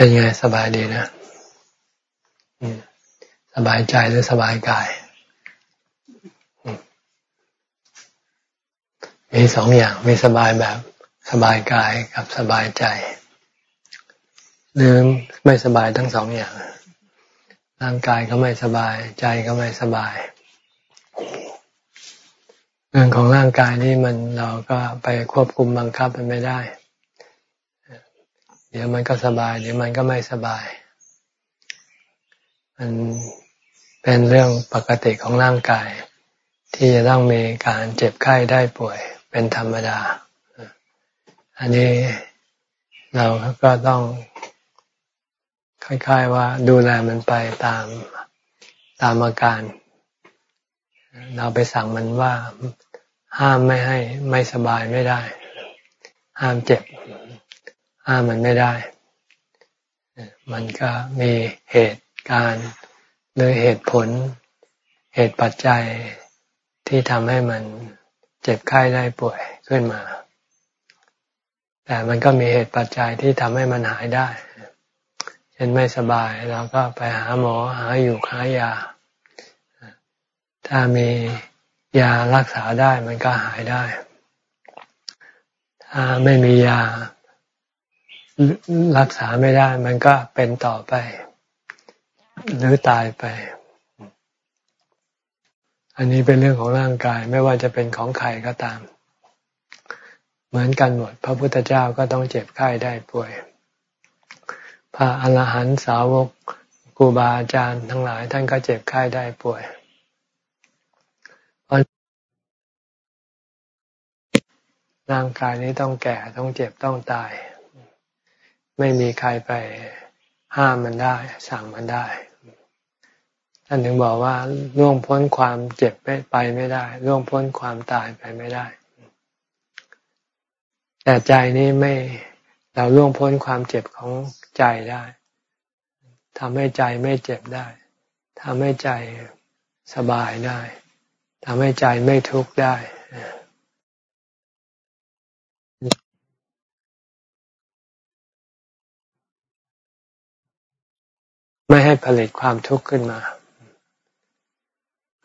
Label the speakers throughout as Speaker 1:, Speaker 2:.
Speaker 1: เป็นไงสบายดีนะสบายใจหรือสบายกาย มีสองอย่างมีสบายแบบสบายกายกับสบายใจหรือไม่สบายทั้งสองอย่าง ร่างกายก็ไม่สบาย ใจก็ไม่สบาย เรื่องของร่างกายนี่มันเราก็ไปควบคุมบังคับมันไม่ได้ เดี๋ยวมันก็สบาย เดี๋ยวมันก็ไม่สบาย มันเป็นเรื่องปกติของร่างกาย ที่จะต้องมีการเจ็บไข้ได้ป่วย เป็นธรรมดา อันนี้เราก็ต้องคล้ายๆว่าดูแลมันไปตามตามอาการ เราไปสั่งมันว่าห้ามไม่ให้ไม่สบายไม่ได้ ห้ามเจ็บ ห้ามมันไม่ได้ มันก็มีเหตุการณ์หรือเหตุผล เหตุปัจจัยที่ทำให้มันเจ็บไข้ได้ป่วยขึ้นมา แต่มันก็มีเหตุปัจจัยที่ทำให้มันหายได้ เช่นไม่สบายเราก็ไปหาหมอหาอยู่หายา ถ้ามียารักษาได้มันก็หายได้ ถ้าไม่มียา รักษาไม่ได้ มันก็เป็นต่อไป หรือตายไป อันนี้เป็นเรื่องของร่างกายไม่ว่าจะเป็นของใครก็ตาม เหมือนกันหมด พระพุทธเจ้าก็ต้องเจ็บไข้ได้ป่วย พระอรหันตสาวกครูบาอาจารย์ทั้งหลาย ท่านก็เจ็บไข้ได้ป่วยร่างกายนี้ต้องแก่ต้องเจ็บต้องตาย ไม่มีใครไปห้ามมันได้ สั่งมันได้ท่านถึงบอกว่าล่วงพ้นความเจ็บไปไม่ได้ล่วงพ้นความตายไปไม่ได้ แต่ใจนี้ไม่เราล่วงพ้นความเจ็บของใจได้ทำให้ใจไม่เจ็บได้ทำให้ใจสบายได้ทำให้ใจไม่ทุกข์ได้ ไม่ให้ผลิตความทุกข์ขึ้นมา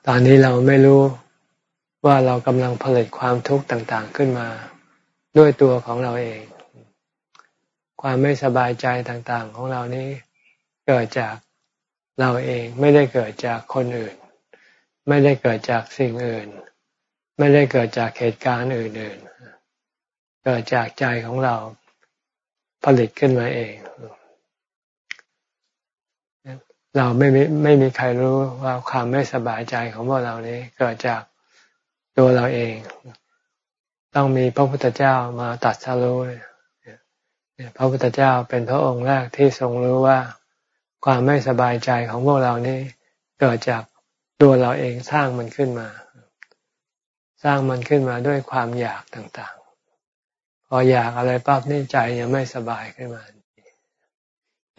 Speaker 1: ตอนนี้เราไม่รู้ว่าเรากำลังผลิตความทุกข์ต่างๆขึ้นมา ด้วยตัวของเราเอง ความไม่สบายใจต่างๆ ของเรานี้เกิดจากเราเองไม่ได้เกิดจากคนอื่น ไม่ได้เกิดจากสิ่งอื่น ไม่ได้เกิดจากเหตุการณ์อื่นๆ เกิดจากใจของเราผลิตขึ้นมาเอง เราไม่มีไม่มีใครรู้ว่าความไม่สบายใจของพวกเรานี้เกิดจากตัวเราเอง ต้องมีพระพุทธเจ้ามาตัดสรู้เนี่ยพระพุทธเจ้าเป็นพระองค์แรกที่ทรงรู้ว่า ความไม่สบายใจของพวกเรานี่เกิดจากตัวเราเองสร้างมันขึ้นมา สร้างมันขึ้นมาด้วยความอยากต่างๆ พออยากอะไรปั๊บนี่ใจยังไม่สบายขึ้นมา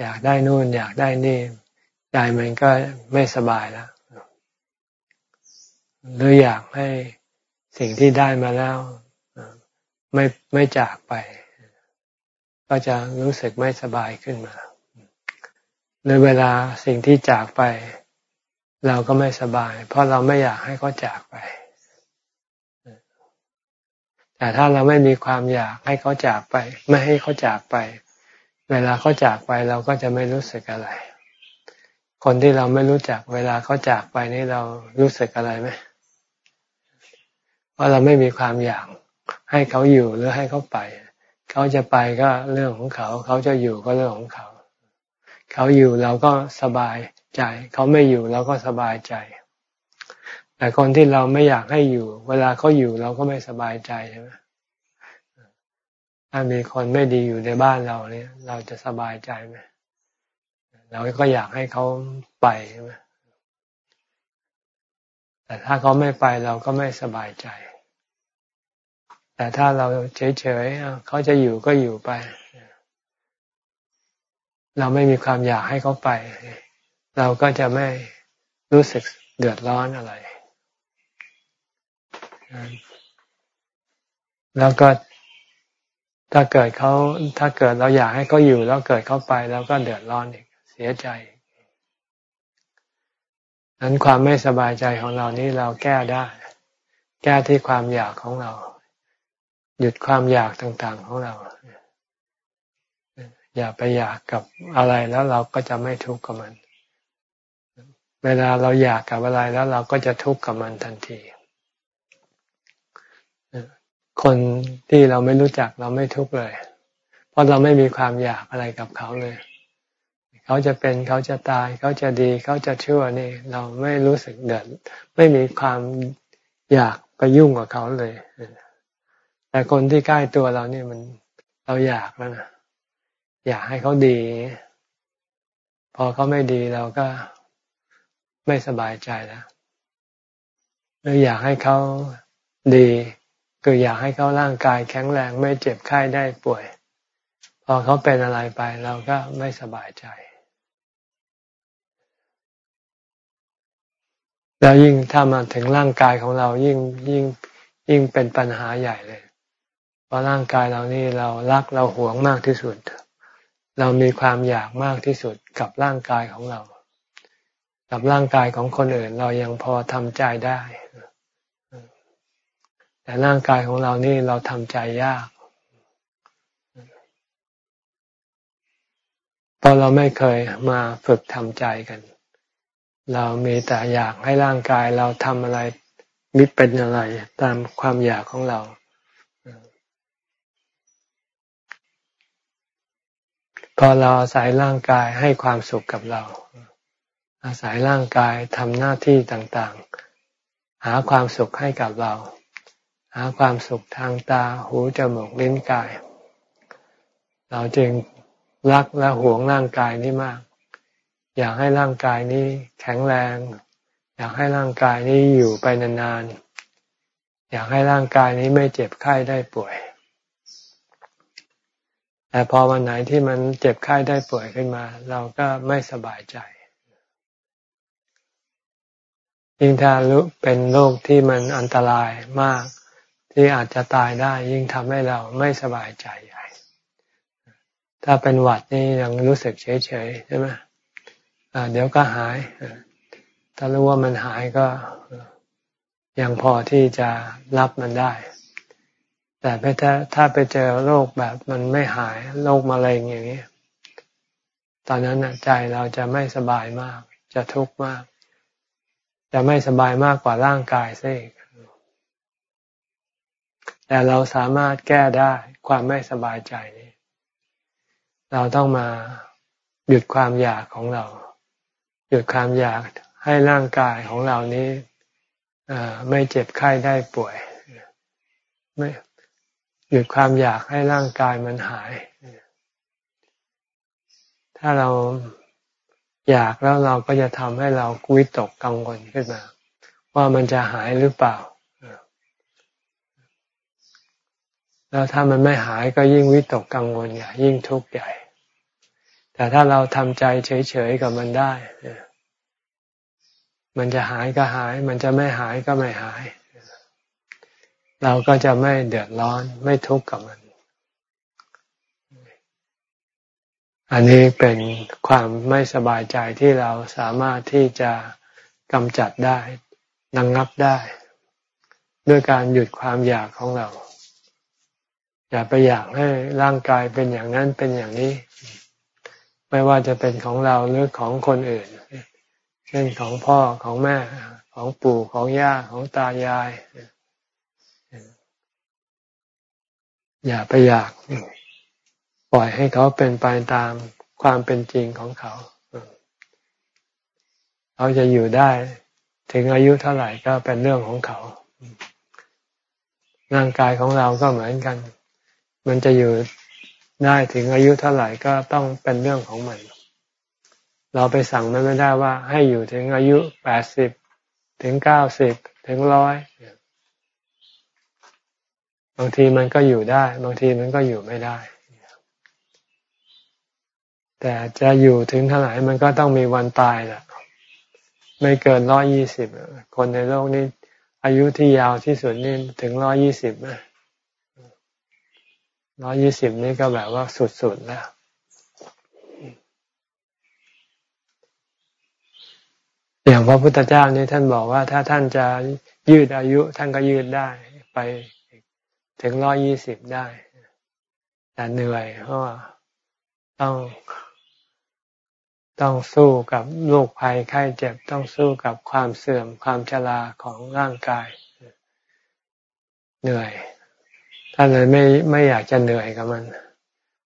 Speaker 1: อยากได้นู่นอยากได้นี่ ใจมันก็ไม่สบายแล้วหรืออยากให้สิ่งที่ได้มาแล้วไม่ไม่จากไป ก็จะรู้สึกไม่สบายขึ้นมาในเวลาสิ่งที่จากไป เราก็ไม่สบาย เพราะเราไม่อยากให้เขาจากไป แต่ถ้าเราไม่มีความอยากให้เขาจากไป ไม่ให้เขาจากไป เวลาเขาจากไปเราก็จะไม่รู้สึกอะไร คนที่เราไม่รู้จักเวลาเขาจากไปนี่เรารู้สึกอะไรไหมเพราเราไม่มีความอยากให้เขาอยู่หรือให้เขาไป เขาจะไปก็เรื่องของเขา เขาจะอยู่ก็เรื่องของเขา เขาอยู่เราก็สบายใจ เขาไม่อยู่เราก็สบายใจ แต่คนที่เราไม่อยากให้อยู่ เวลาเขาอยู่เราก็ไม่สบายใจใช่ไหมถ้ามีคนไม่ดีอยู่ในบ้านเราเนี่ย เราจะสบายใจไหม เราก็อยากให้เขาไปใช่ไหมแต่ถ้าเขาไม่ไปเราก็ไม่สบายใจ แต่ถ้าเราเฉยๆเขาจะอยู่ก็อยู่ไป เราไม่มีความอยากให้เขาไป เราก็จะไม่รู้สึกเดือดร้อนอะไร แล้วก็ถ้าเกิดเขาถ้าเกิดเราอยากให้เขาอยู่ แล้วเกิดเขาไป แล้วก็เดือดร้อนอีก เสียใจนั้นความไม่สบายใจของเรานี้เราแก้ได้ แก้ที่ความอยากของเรา หยุดความอยากต่างๆของเรา อย่าไปอยากกับอะไรแล้วเราก็จะไม่ทุกข์กับมัน เวลาเราอยากกับอะไรแล้วเราก็จะทุกข์กับมันทันที คนที่เราไม่รู้จักเราไม่ทุกข์เลย เพราะเราไม่มีความอยากอะไรกับเขาเลย เขาจะเป็นเขาจะตายเขาจะดีเขาจะชั่วนี่ เราไม่รู้สึกเดือดไม่มีความอยากไปยุ่งกับเขาเลย แต่คนที่ใกล้ตัวเราเนี่ยมันเราอยากแล้วนะอยากให้เขาดี พอเขาไม่ดีเราก็ไม่สบายใจแล้วเราอยากให้เขาดีคืออยากให้เขาร่างกายแข็งแรงไม่เจ็บไข้ได้ป่วย พอเขาเป็นอะไรไปเราก็ไม่สบายใจ แล้วยิ่งถ้ามาถึงร่างกายของเรายิ่งยิ่งยิ่งเป็นปัญหาใหญ่เลย เพราะร่างกายเรานี่เรารักเราหวงมากที่สุด เรามีความอยากมากที่สุดกับร่างกายของเรา กับร่างกายของคนอื่น เรายังพอทำใจได้ แต่ร่างกายของเรานี่เราทำใจยากเพราะเราไม่เคยมาฝึกทำใจกัน เรามีแต่อยากให้ร่างกายเราทำอะไรมิเป็นอะไร ตามความอยากของเรา พอเราอาศัยร่างกายให้ความสุขกับเรา อาศัยร่างกายทำหน้าที่ต่างๆ หาความสุขให้กับเรา หาความสุขทางตาหูจมูกลิ้นกาย เราจึงรักและหวงร่างกายนี้มาก อยากให้ร่างกายนี้แข็งแรง อยากให้ร่างกายนี้อยู่ไปนานๆ อยากให้ร่างกายนี้ไม่เจ็บไข้ได้ป่วย แต่พอวันไหนที่มันเจ็บไข้ได้ป่วยขึ้นมา เราก็ไม่สบายใจ ยิ่งถ้ารู้เป็นโรคที่มันอันตรายมากที่อาจจะตายได้ยิ่งทำให้เราไม่สบายใจใหญ่ ถ้าเป็นหวัดนี่ยังรู้สึกเฉยๆใช่ไหม เดี๋ยวก็หาย ถ้ารู้ว่ามันหายก็ยังพอที่จะรับมันได้ แต่ถ้าถ้าไปเจอโรคแบบมันไม่หายโรคมะเร็งอย่างนี้ ตอนนั้นใจเราจะไม่สบายมาก จะทุกข์มาก จะไม่สบายมากกว่าร่างกายซะอีกแต่เราสามารถแก้ได้ความไม่สบายใจนี้ เราต้องมาหยุดความอยากของเรา หยุดความอยากให้ร่างกายของเรานี้ไม่เจ็บไข้ได้ป่วยไม่หยุดความอยากให้ร่างกายมันหาย ถ้าเราอยากแล้วเราก็จะทำให้เราวิตกกังวลขึ้นมา ว่ามันจะหายหรือเปล่า แล้วถ้ามันไม่หายก็ยิ่งวิตกกังวลใหญ่ยิ่งทุกข์ใหญ่ แต่ถ้าเราทำใจเฉยๆกับมันได้ มันจะหายก็หาย มันจะไม่หายก็ไม่หาย เราก็จะไม่เดือดร้อนไม่ทุกข์กับมัน อันนี้เป็นความไม่สบายใจที่เราสามารถที่จะกำจัดได้นังงับได้ ด้วยการหยุดความอยากของเรา อย่าไปอยากให้ร่างกายเป็นอย่างนั้นเป็นอย่างนี้ ไม่ว่าจะเป็นของเราหรือของคนอื่น เช่นของพ่อของแม่ของปู่ของย่าของตายาย อย่าไปอยาก ปล่อยให้เขาเป็นไปตามความเป็นจริงของเขา เขาจะอยู่ได้ ถึงอายุเท่าไหร่ก็เป็นเรื่องของเขา ร่างกายของเราก็เหมือนกัน มันจะอยู่ ได้ถึงอายุเท่าไหร่ก็ต้องเป็นเรื่องของมัน เราไปสั่งมันไม่ได้ว่า ให้อยู่ถึงอายุแปดสิบถึงเก้าสิบถึงร้อยบางทีมันก็อยู่ได้ บางทีมันก็อยู่ไม่ได้ แต่จะอยู่ถึงเท่าไหร่มันก็ต้องมีวันตายแหละไม่เกินร้อยี่สิบคนในโลกนี้ อายุที่ยาวที่สุดนี่ถึงร้อยี่สิบนะ ร้อยี่สิบนี่ก็แบบว่าสุดๆแล้วอย่างพระพุทธเจ้านี่ท่านบอกว่า ถ้าท่านจะยืดอายุ ท่านก็ยืดได้ไปถึงร้อยี่สิบได้แต่เหนื่อยเพราะว่าต้องต้องสู้กับโรคภัยไข้เจ็บต้องสู้กับความเสื่อมความชราของร่างกาย เหนื่อย ท่านเลยไม่ไม่อยากจะเหนื่อยกับมัน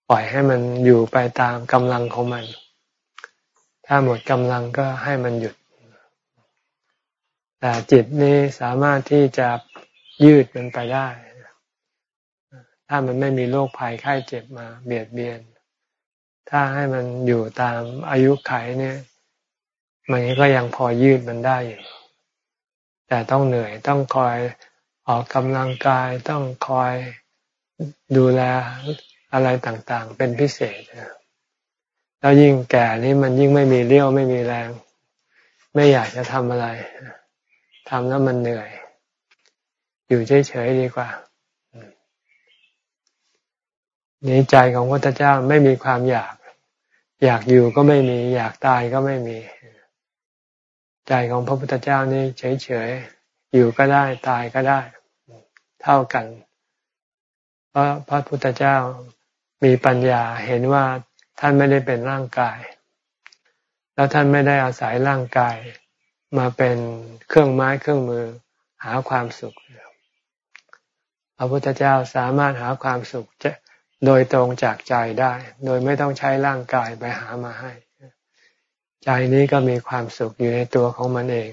Speaker 1: ปล่อยให้มันอยู่ไปตามกำลังของมัน ถ้าหมดกำลังก็ให้มันหยุด แต่จิตนี้สามารถที่จะยืดมันไปได้ ถ้ามันไม่มีโรคภัยไข้เจ็บมา เบียดเบียน ถ้าให้มันอยู่ตามอายุไขเนี่ย มันก็ยังพอยืดมันได้อยู่แต่ต้องเหนื่อยต้องคอย ออกกำลังกายต้องคอยดูแลอะไรต่างๆ เป็นพิเศษแล้วยิ่งแก่นี่มันยิ่งไม่มีเรี่ยวไม่มีแรง ไม่อยากจะทำอะไรทำแล้วมันเหนื่อย อยู่เฉยๆดีกว่านี่ใจของพระพุทธเจ้าไม่มีความอยาก อยากอยู่ก็ไม่มี อยากตายก็ไม่มี ใจของพระพุทธเจ้านี่เฉยๆอยู่ก็ได้ตายก็ได้ เท่ากัน เพราะพระพุทธเจ้ามีปัญญาเห็นว่าท่านไม่ได้เป็นร่างกาย แล้วท่านไม่ได้อาศัยร่างกาย มาเป็นเครื่องไม้เครื่องมือหาความสุขพระพุทธเจ้าสามารถหาความสุขจะโดยตรงจากใจได้ โดยไม่ต้องใช้ร่างกายไปหามาให้ ใจนี้ก็มีความสุขอยู่ในตัวของมันเอง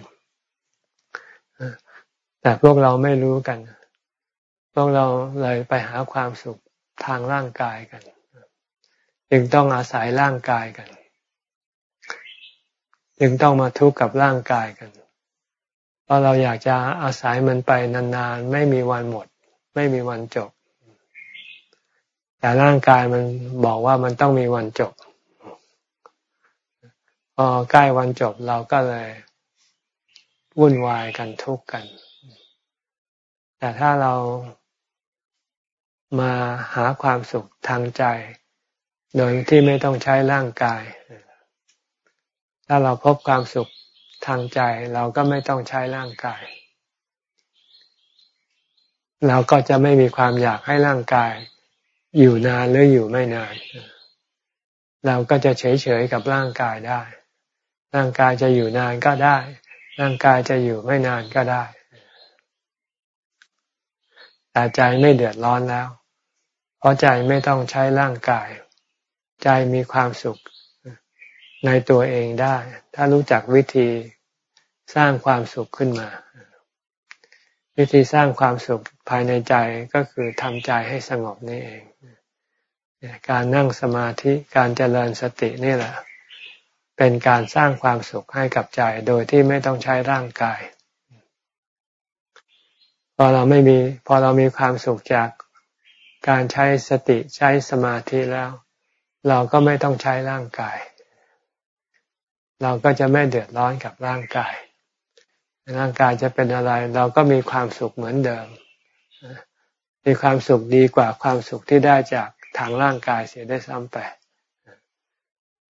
Speaker 1: แต่พวกเราไม่รู้กัน พวกเราเลยไปหาความสุขทางร่างกายกัน จึงต้องอาศัยร่างกายกัน จึงต้องมาทุกข์กับร่างกายกัน เพราะเราอยากจะอาศัยมันไปนานๆ ไม่มีวันหมด ไม่มีวันจบ แต่ร่างกายมันบอกว่ามันต้องมีวันจบ พอใกล้วันจบเราก็เลยวุ่นวายกันทุกข์กัน แต่ถ้าเรา มาหาความสุขทางใจ โดยที่ไม่ต้องใช้ร่างกาย ถ้าเราพบความสุขทางใจ เราก็ไม่ต้องใช้ร่างกาย เราก็จะไม่มีความอยากให้ร่างกาย อยู่นานหรืออยู่ไม่นาน เราก็จะเฉยๆกับร่างกายได้ ร่างกายจะอยู่นานก็ได้ ร่างกายจะอยู่ไม่นานก็ได้ แต่ใจไม่เดือดร้อนแล้ว เพราะใจไม่ต้องใช้ร่างกาย ใจมีความสุขในตัวเองได้ ถ้ารู้จักวิธีสร้างความสุขขึ้นมา วิธีสร้างความสุขภายในใจก็คือทำใจให้สงบนี่เอง การนั่งสมาธิการเจริญสตินี่แหละ เป็นการสร้างความสุขให้กับใจโดยที่ไม่ต้องใช้ร่างกาย พอเราไม่มี พอเรามีความสุขจากการใช้สติใช้สมาธิแล้ว เราก็ไม่ต้องใช้ร่างกาย เราก็จะไม่เดือดร้อนกับร่างกาย ร่างกายจะเป็นอะไร เราก็มีความสุขเหมือนเดิม มีความสุขดีกว่าความสุขที่ได้จากทางร่างกายเสียได้ซ้ำไป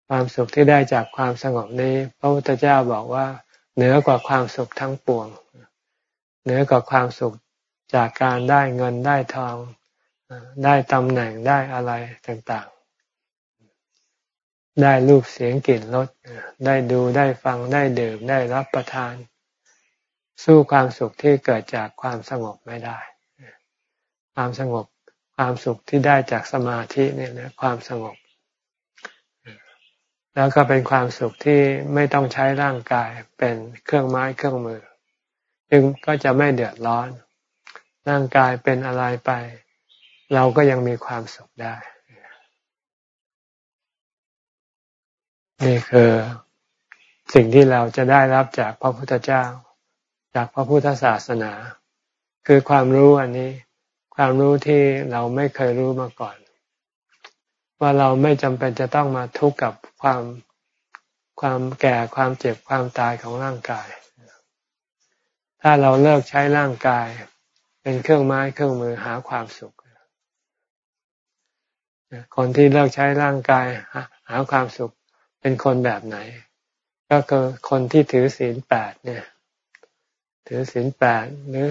Speaker 1: ความสุขที่ได้จากความสงบนี้ พระพุทธเจ้าบอกว่าเหนือกว่าความสุขทั้งปวงเหนือกว่าความสุขจากการได้เงินได้ทองได้ตำแหน่งได้อะไรต่างๆ ได้รูปเสียงกลิ่นรสได้ดูได้ฟังได้ดื่มได้รับประทาน สู้ความสุขที่เกิดจากความสงบไม่ได้ ความสงบความสุขที่ได้จากสมาธินี่นะความสงบ แล้วก็เป็นความสุขที่ไม่ต้องใช้ร่างกายเป็นเครื่องไม้เครื่องมือ จึงก็จะไม่เดือดร้อน ร่างกายเป็นอะไรไป เราก็ยังมีความสุขได้ นี่คือสิ่งที่เราจะได้รับจากพระพุทธเจ้า จากพระพุทธศาสนา คือความรู้อันนี้ ความรู้ที่เราไม่เคยรู้มาก่อน ว่าเราไม่จำเป็นจะต้องมาทุกข์กับความความแก่ความเจ็บความตายของร่างกาย ถ้าเราเลิกใช้ร่างกาย เป็นเครื่องไม้เครื่องมือหาความสุข คนที่เลิกใช้ร่างกายหาความสุข เป็นคนแบบไหน ก็คือคนที่ถือศีลแปดเนี่ย ถือศีลแปดหรือ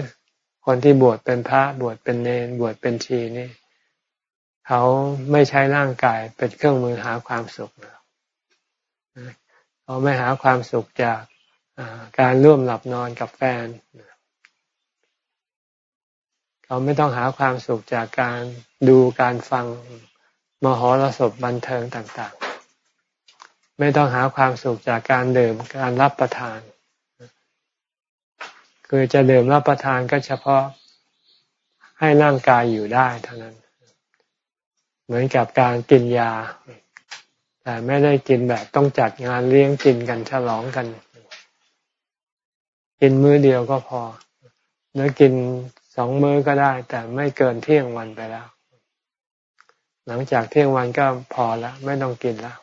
Speaker 1: คนที่บวชเป็นพระบวชเป็นเนรบวชเป็นชีนี่เขาไม่ใช้ร่างกายเป็นเครื่องมือหาความสุขเขาไม่หาความสุขจาก การร่วมหลับนอนกับแฟน เขาไม่ต้องหาความสุขจากการดูการฟังมหรสพบันเทิงต่างๆ ไม่ต้องหาความสุขจากการดื่มการรับประทาน คือจะดื่มรับประทานก็เฉพาะให้ร่างกายอยู่ได้เท่านั้น เหมือนกับการกินยา แต่ไม่ได้กินแบบต้องจัดงานเลี้ยงกินกันฉลองกัน กินมื้อเดียวก็พอ หรือกินสองมื้อก็ได้ แต่ไม่เกินเที่ยงวันไปแล้ว หลังจากเที่ยงวันก็พอละไม่ต้องกินแล้ว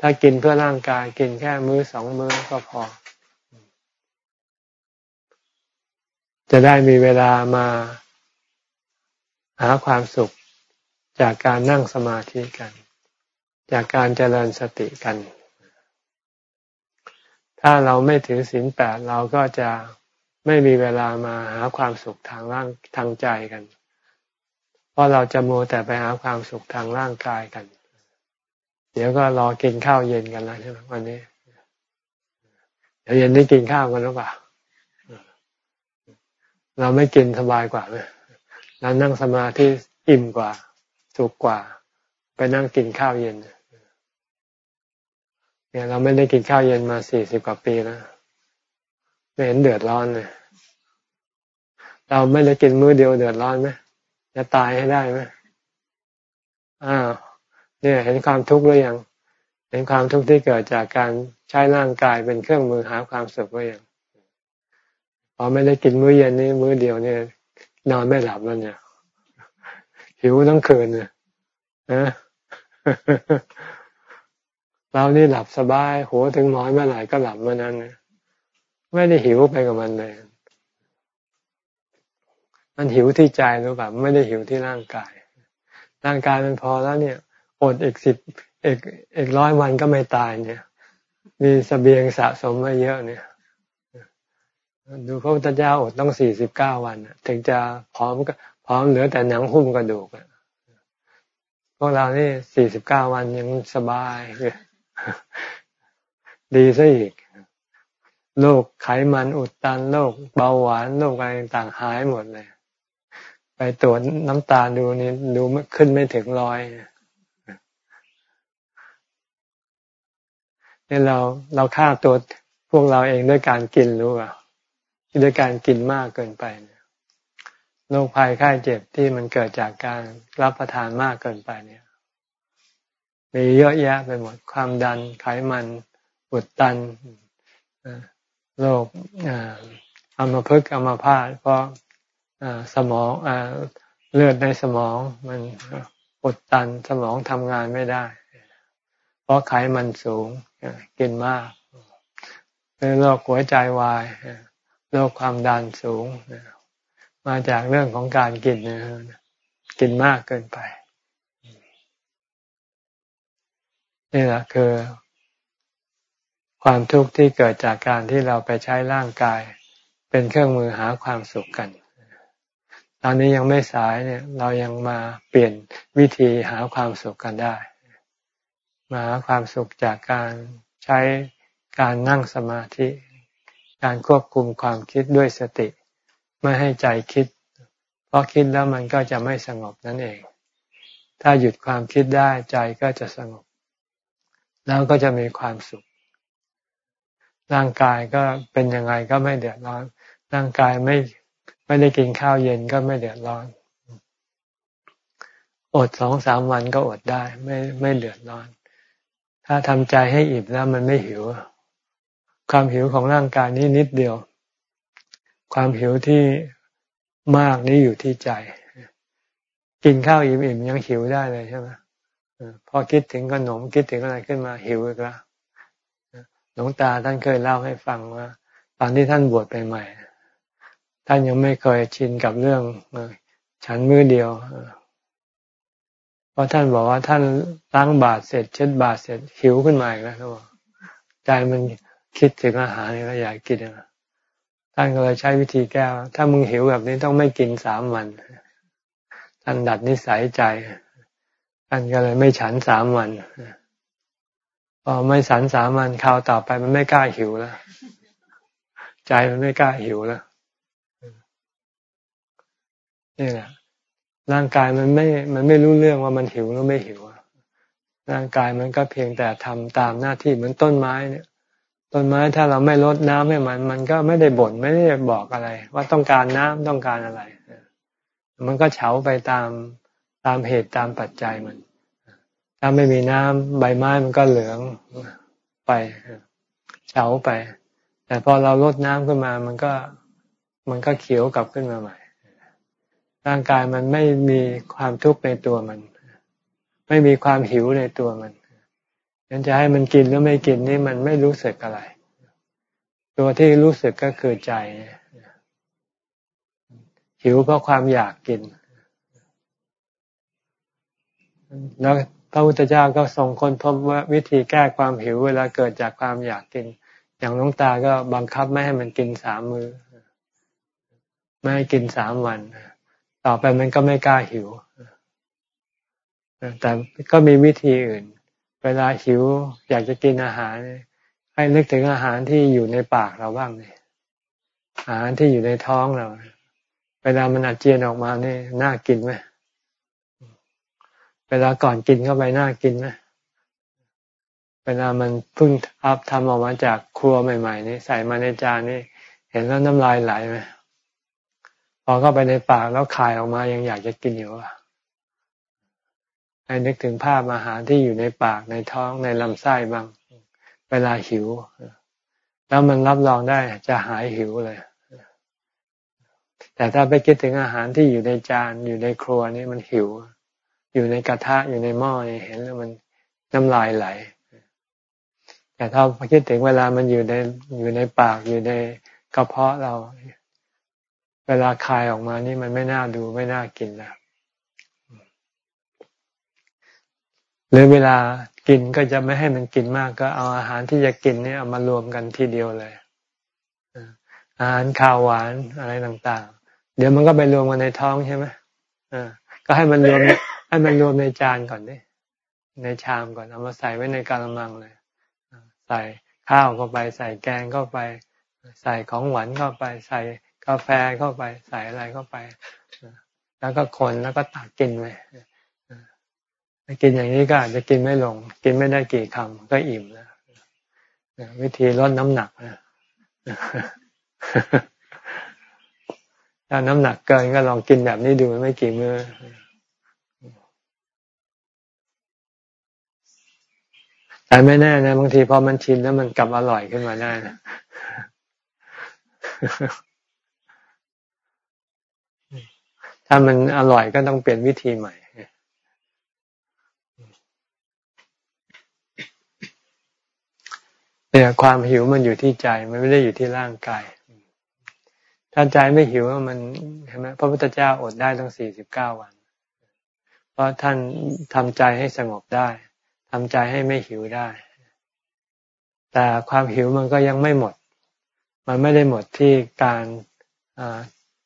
Speaker 1: ถ้ากินเพื่อร่างกายกินแค่มื้อสองมื้อก็พอ จะได้มีเวลามาหาความสุขจากการนั่งสมาธิกัน จากการเจริญสติกัน ถ้าเราไม่ถือศีลแปดเราก็จะไม่มีเวลามาหาความสุขทางร่างทางใจกัน เพราะเราจะโมแต่ไปหาความสุขทางร่างกายกัน เดี๋ยวก็รอกินข้าวเย็นกันแล้วใช่ไหมวันนี้ เดี๋ยวเย็นได้กินข้าวกันหรือเปล่า เราไม่กินสบายกว่าไหมเรานั่งสมาธิอิ่มกว่าสุขกว่า ไปนั่งกินข้าวเย็นเนี่ย เราไม่ได้กินข้าวเย็นมาสี่สิบกว่าปีแล้วไม่เห็นเดือดร้อนเลยเราไม่ได้กินมื้อเดียวเดือดร้อนไหมจะตายให้ได้ไหมอ้าวเนี่ย เห็นความทุกข์หรือยัง เห็นความทุกข์ที่เกิดจากการใช้ร่างกายเป็นเครื่องมือหาความสุขหรือยังพอไม่ได้กินมื้อเย็นนี้มื้อเดียวเนี่ย นอนไม่หลับแล้วเนี่ยหิวทั้งคืนเนี่ยนะ เรานี่หลับสบาย หัวถึงหมอนเมื่อไหร่ก็หลับเมื่อนั้นเนี่ยไม่ได้หิวไปกับมันเลย มันหิวที่ใจหรือเปล่าไม่ได้หิวที่ร่างกาย ร่างกายมันพอแล้วเนี่ยอดอีกสิบอีกอีกร้อยวันก็ไม่ตายเนี่ย มีสเสบียงสะสมมาเยอะเนี่ย ดูพระพุทธเจ้าอดต้องสี่สิบเก้าวันถึงจะพร้อมก็พร้อมเหลือแต่หนังหุ้มกระดูกพวกเรานี่สี่สิบเก้าวันยังสบายเลย ดีซะอีกโรคไขมันอุดตันโรคเบาหวานโรคอะไรต่างหายหมดเลย ไปตรวจน้ำตาลดูนี่ดูขึ้นไม่ถึงร้อยนี่เราเราฆ่าตัวพวกเราเองด้วยการกินรู้ป่ะด้วยการกินมากเกินไปโรคภัยไข้เจ็บที่มันเกิดจากการรับประทานมากเกินไปเนี่ย มีเยอะแยะไปหมด ความดันไขมันอุดตันโรคอัมพฤกษ์อัมพาตเพราะสมองเลือดในสมองมันอุดตันสมองทำงานไม่ได้ เพราะไขมันสูงกินมากโรคหัวใจวายโรคความดันสูง มาจากเรื่องของการกินกินมากเกินไป นี่แหละคือ ความทุกข์ที่เกิดจากการที่เราไปใช้ร่างกาย เป็นเครื่องมือหาความสุขกัน ตอนนี้ยังไม่สายเนี่ย เรายังมาเปลี่ยนวิธีหาความสุขกันได้ มาหาความสุขจากการใช้การนั่งสมาธิ การควบคุมความคิดด้วยสติ ไม่ให้ใจคิด เพราะคิดแล้วมันก็จะไม่สงบนั่นเอง ถ้าหยุดความคิดได้ใจก็จะสงบ แล้วก็จะมีความสุข ร่างกายก็เป็นยังไงก็ไม่เดือดร้อน ร่างกายไม่ไม่ได้กินข้าวเย็นก็ไม่เดือดร้อน อดสองสามวันก็อดได้ ไม่ไม่เดือดร้อน ถ้าทำใจให้อิ่มแล้วมันไม่หิว ความหิวของร่างกายนี้นิดเดียว ความหิวที่มากนี่อยู่ที่ใจ กินข้าวอิ่มๆยังหิวได้เลยใช่ไหม พอคิดถึงขนมคิดถึงอะไรขึ้นมาหิวอีกแล้วหลวงตาท่านเคยเล่าให้ฟังว่า ตอนที่ท่านบวชไปใหม่ท่านยังไม่เคยชินกับเรื่องฉันมือเดียวเพอท่านบอกว่าท่านล้างบาตรเสร็จ เช็ดบาตรเสร็จหิวขึ้นมาอีกแล้วเขาบอกใจมันคิดถึงอาหารแล้วอยากกินนะท่านก็เลยใช้วิธีแก้ถ้ามึงหิวแบบนี้ต้องไม่กินสามวันท่านดัดนิสัยใจ ท่านก็เลยไม่ฉันสามวันพอไม่ฉันสามวันคราวต่อไปมันไม่กล้าหิวแล้วใจมันไม่กล้าหิวแล้วนี่แหละร่างกายมันไม่ มันไม่รู้เรื่องว่ามันหิวหรือไม่หิวร่างกายมันก็เพียงแต่ทำตามหน้าที่เหมือนต้นไม้เนี่ย ต้นไม้ถ้าเราไม่ลดน้ำให้มัน มันก็ไม่ได้บ่นไม่ได้บอกอะไร ว่าต้องการน้ำต้องการอะไร มันก็เฉาไปตาม ตามเหตุตามปัจจัยมัน ถ้าไม่มีน้ำใบไม้มันก็เหลืองไปเฉาไป แต่พอเราลดน้ำขึ้นมามันก็มันก็เขียวกลับขึ้นมาใหม่ ร่างกายมันไม่มีความทุกข์ในตัวมัน ไม่มีความหิวในตัวมันยันจะให้มันกินหรือไม่กินนี่มันไม่รู้สึกอะไร ตัวที่รู้สึกก็คือใจ หิวเพราะความอยากกิน แล้วพระพุทธเจ้าก็ทรงค้นพบว่าวิธีแก้ความหิวเวลาเกิดจากความอยากกิน อย่างน้องตาก็บังคับไม่ให้มันกินสามมือ้อไม่ให้กินสามวัน ต่อไปมันก็ไม่กล้าหิวแต่ก็มีวิธีอื่น เวลาหิวอยากจะกินอาหาร ให้นึกถึงอาหารที่อยู่ในปากเราบ้างเลยอาหารที่อยู่ในท้องเรา เวลามันอาเจียนออกมาเนี่น่ากินไหม เวลาก่อนกินเข้าไปน่ากินไหมเวลามันเพิ่งอัพทำออกมาจากครัวใหม่ ๆ นี่ใส่มาในจานนี่เห็นแล้วน้ำลายไหลไหมพอเข้าไปในปากแล้วคายออกมายังอยากจะกินอยู่อะให้นึกถึงภาพอาหารที่อยู่ในปากในท้องในลำไส้บ้าง เวลาหิว แล้วมันรับรองได้จะหายหิวเลย แต่ถ้าไปคิดถึงอาหารที่อยู่ในจานอยู่ในครัวนี่มันหิว อยู่ในกระทะอยู่ในหม้อเห็นแล้วมันน้ำลายไหล แต่ถ้าคิดถึงเวลามันอยู่ในอยู่ในปากอยู่ในกระเพาะเรา เวลาคายออกมานี่มันไม่น่าดูไม่น่ากินแล้วหรือเวลากินก็จะไม่ให้มันกินมาก ก็เอาอาหารที่จะกินนี่เอามารวมกันทีเดียวเลยอาหารข้าวหวานอะไรต่าง ๆ เดี๋ยวมันก็ไปรวมกันในท้องใช่ไหมอ่าก็ให้มันรวม ให้มันรวมในจานก่อนดิในชามก่อนเอามาใส่ไว้ในกะละมังเลยใส่ข้าวเข้าไป ใส่แกงเข้าไป ใส่ของหวานเข้าไป ใส่กาแฟเข้าไป ใส่อะไรเข้าไปแล้วก็คนแล้วก็ตักกินไปกินอย่างนี้ก็อาจจะกินไม่ลง กินไม่ได้กี่คำก็อิ่มแล้ววิธีลดน้ำหนักนะถ้าน้ำหนักเกินก็ลองกินแบบนี้ดูไม่กี่มือ แต่ไม่แน่นะบางทีพอมันชินแล้วมันกลับอร่อยขึ้นมาได้นะถ้ามันอร่อยก็ต้องเปลี่ยนวิธีใหม่เนี่ยความหิวมันอยู่ที่ใจมันไม่ได้อยู่ที่ร่างกาย ถ้าใจไม่หิวมันเห็นไหมพระพุทธเจ้าอดได้ตั้งสี่สิบเก้าวัน เพราะท่านทำใจให้สงบได้ ทำใจให้ไม่หิวได้ แต่ความหิวมันก็ยังไม่หมด มันไม่ได้หมดที่การ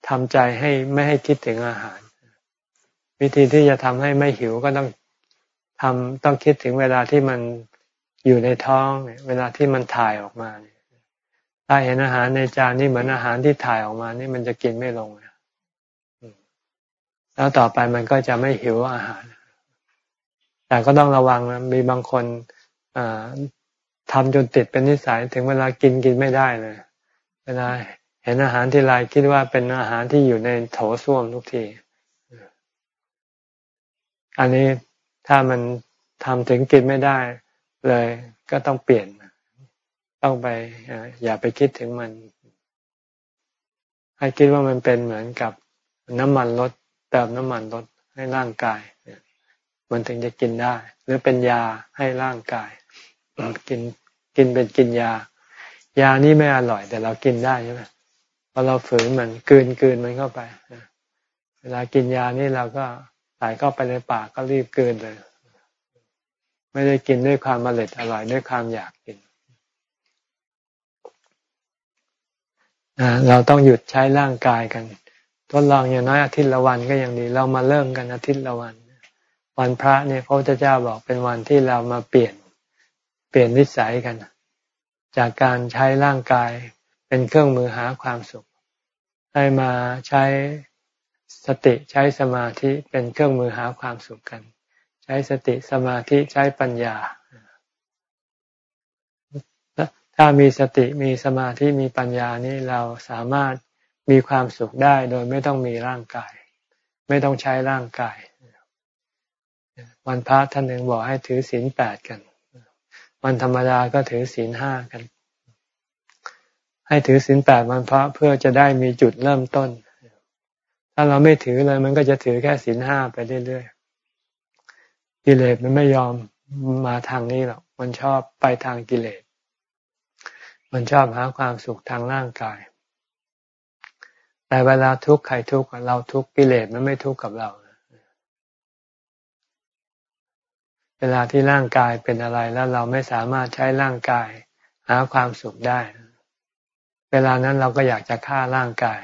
Speaker 1: ทำใจให้ไม่ให้คิดถึงอาหาร วิธีที่จะทำให้ไม่หิวก็ต้องทำต้องคิดถึงเวลาที่มันอยู่ในท้องเวลาที่มันถ่ายออกมาถ้าเห็นอาหารในจานนี่เหมือนอาหารที่ถ่ายออกมา นี่มันจะกินไม่ลงแล้วต่อไปมันก็จะไม่หิวอาหาร แต่ก็ต้องระวังนะมีบางคนทำจนติดเป็นนิสัยถึงเวลากินกินไม่ได้เลยเวลาเห็นอาหารที่ไรคิดว่าเป็นอาหารที่อยู่ในโถส้วมทุกที อันนี้ถ้ามันทำถึงกินไม่ได้เลยก็ต้องเปลี่ยน ต้องไปอย่าไปคิดถึงมัน ให้คิดว่ามันเป็นเหมือนกับน้ำมันรถเติมน้ำมันรถให้ร่างกาย มันถึงจะกินได้ หรือเป็นยาให้ร่างกายกินกินเป็นกินยา ยานี่ไม่อร่อย แต่เรากินได้ใช่ไหมพอเราฝืนมันกืนกืนมันเข้าไปเวลากินยานี่เราก็ใส่เข้าไปในปากก็รีบกินเลย ไม่ได้กินด้วยความอร่อยอร่อยด้วยความอยากกินเราต้องหยุดใช้ร่างกายกันทดลองอย่างน้อยอาทิตย์ละวันก็ยังดี เรามาเริ่มกันอาทิตย์ละวัน วันพระเนี่ยพระพุทธเจ้าบอกเป็นวันที่เรามาเปลี่ยนเปลี่ยนนิสัยกัน จากการใช้ร่างกายเป็นเครื่องมือหาความสุข ให้มาใช้สติใช้สมาธิเป็นเครื่องมือหาความสุขกัน ใช้สติสมาธิใช้ปัญญา ถ้ามีสติมีสมาธิมีปัญญานี่เราสามารถมีความสุขได้โดยไม่ต้องมีร่างกาย ไม่ต้องใช้ร่างกาย วันพระท่านหนึ่งบอกให้ถือศีลแปดกัน วันธรรมดาก็ถือศีลห้ากัน ให้ถือศีลแปดวันพระเพื่อจะได้มีจุดเริ่มต้น ถ้าเราไม่ถือเลยมันก็จะถือแค่ศีลห้าไปเรื่อยๆกิเลสมันไม่ยอมมาทางนี้หรอกมันชอบไปทางกิเลส มันชอบหาความสุขทางร่างกาย แต่เวลาทุกข์ใครทุกข์เราทุกข์กิเลสมันไม่ทุกข์กับเรา เวลาที่ร่างกายเป็นอะไรแล้วเราไม่สามารถใช้ร่างกายหาความสุขได้ เวลานั้นเราก็อยากจะฆ่าร่างกาย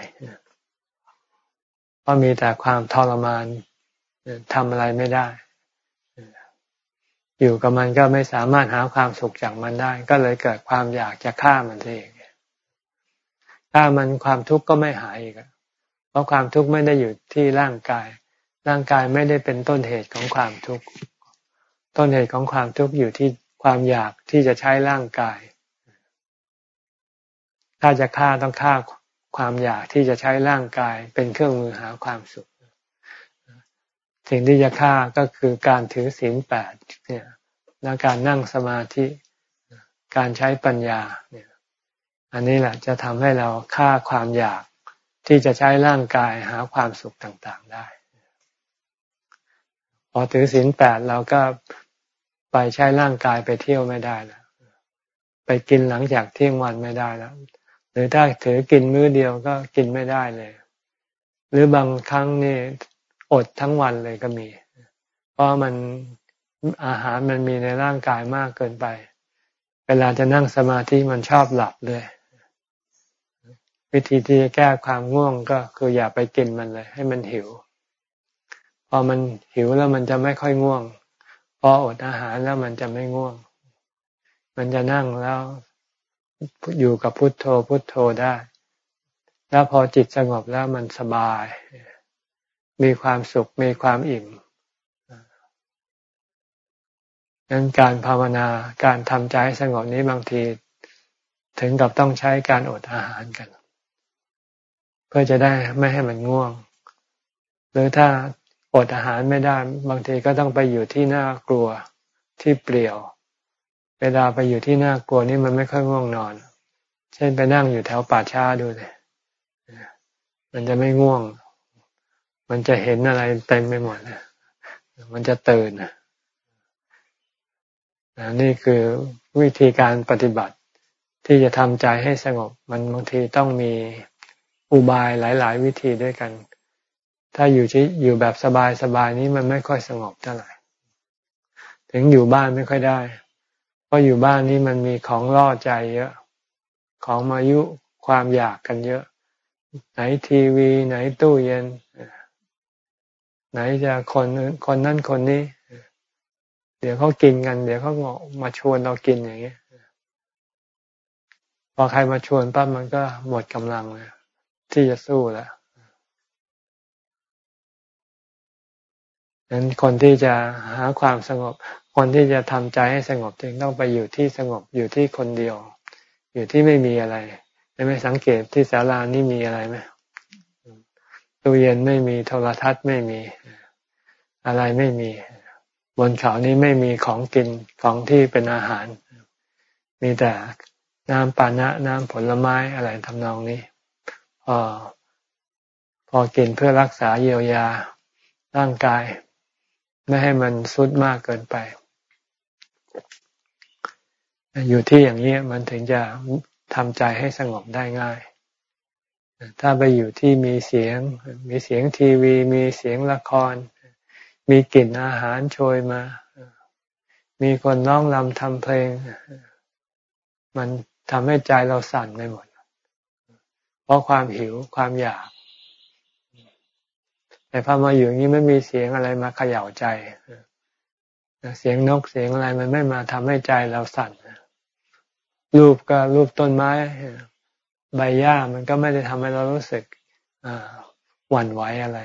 Speaker 1: เพราะมีแต่ความทรมานทำอะไรไม่ได้ อยู่กับมันก็ไม่สามารถหาความสุขจากมันได้ ก็เลยเกิดความอยากจะฆ่ามันเองถ้ามันความทุกข์ก็ไม่หายอีกเพราะความทุกข์ไม่ได้อยู่ที่ร่างกาย ร่างกายไม่ได้เป็นต้นเหตุของความทุกข์ ต้นเหตุของความทุกข์อยู่ที่ความอยากที่จะใช้ร่างกาย ถ้าจะฆ่าต้องฆ่าความอยากที่จะใช้ร่างกาย เป็นเครื่องมือหาความสุข สิ่งที่จะฆ่าก็คือการถือศีลแปดเนี่ยและการนั่งสมาธิ การใช้ปัญญาเนี่ย อันนี้แหละจะทำให้เราฆ่าความอยากที่จะใช้ร่างกายหาความสุขต่างๆได้ พอถือศีลแปดเราก็ ไปใช้ร่างกายไปเที่ยวไม่ได้แล้วไปกินหลังจากเที่ยงวันไม่ได้แล้วหรือถ้าถือกินมื้อเดียวก็กินไม่ได้เลย หรือบางครั้งนี่อดทั้งวันเลยก็มี เพราะมันอาหารมันมีในร่างกายมากเกินไป เวลาจะนั่งสมาธิมันชอบหลับเลย วิธีที่จะแก้ความง่วงก็คืออย่าไปกินมันเลย ให้มันหิว พอมันหิวแล้วมันจะไม่ค่อยง่วง พออดอาหารแล้วมันจะไม่ง่วง มันจะนั่งแล้วอยู่กับพุทโธพุทโธได้ แล้วพอจิตสงบแล้วมันสบาย มีความสุขมีความอิ่มงั้นการภาวนาการทำใจสงบนี้บางที ถึงกับต้องใช้การอดอาหารกัน เพื่อจะได้ไม่ให้มันง่วง หรือถ้า อดอาหารไม่ได้ บางทีก็ต้องไปอยู่ที่น่ากลัวที่เปลี่ยว เวลาไปอยู่ที่น่ากลัวนี่มันไม่ค่อยง่วงนอน เช่นไปนั่งอยู่แถวป่าช้าดูเลยมันจะไม่ง่วง มันจะเห็นอะไรเต็มไปหมดนะมันจะตื่นนะนี่คือวิธีการปฏิบัติที่จะทำใจให้สงบ มันบางทีต้องมีอุบายหลาย ๆ วิธีด้วยกัน ถ้าอยู่ที่อยู่แบบสบายๆนี้มันไม่ค่อยสงบเท่าไหร่ถึงอยู่บ้านไม่ค่อยได้ เพราะอยู่บ้านนี้มันมีของล่อใจเยอะ ของมายุความอยากกันเยอะ ไหนทีวี ไหนตู้เย็น ไหนจะคนคนนั่นคนนี้ เดี๋ยวเขากินกัน เดี๋ยวเขามาชวนเรากินอย่างเงี้ยพอใครมาชวนปั๊บมันก็หมดกำลังเลยที่จะสู้แล้ว นั้นคนที่จะหาความสงบ คนที่จะทำใจให้สงบจึงต้องไปอยู่ที่สงบอยู่ที่คนเดียว อยู่ที่ไม่มีอะไรไม่สังเกตที่ศาลานี่มีอะไรไหมตู้เย็นไม่มีโทรทัศน์ไม่มีอะไรไม่มี บนเขานี้ไม่มีของกินของที่เป็นอาหาร มีแต่น้ำปานะน้ำผลไม้อะไรทำนองนี้พอพอกินเพื่อรักษาเยียวยาร่างกาย ไม่ให้มันสุดมากเกินไป อยู่ที่อย่างนี้มันถึงจะทำใจให้สงบได้ง่าย ถ้าไปอยู่ที่มีเสียง มีเสียงทีวี มีเสียงละคร มีกลิ่นอาหารโชยมา มีคนร้องรำทำเพลง มันทำให้ใจเราสั่นไปหมด เพราะความหิวความอยาก แต่พอมาอยู่อย่างนี้ไม่มีเสียงอะไรมาเขย่าใจเสียงนกเสียงอะไรมันไม่มาทำให้ใจเราสั่นรูปก็รูปต้นไม้ใบหญ้ามันก็ไม่ได้ทำให้เรารู้สึกหวั่นไหวอะไร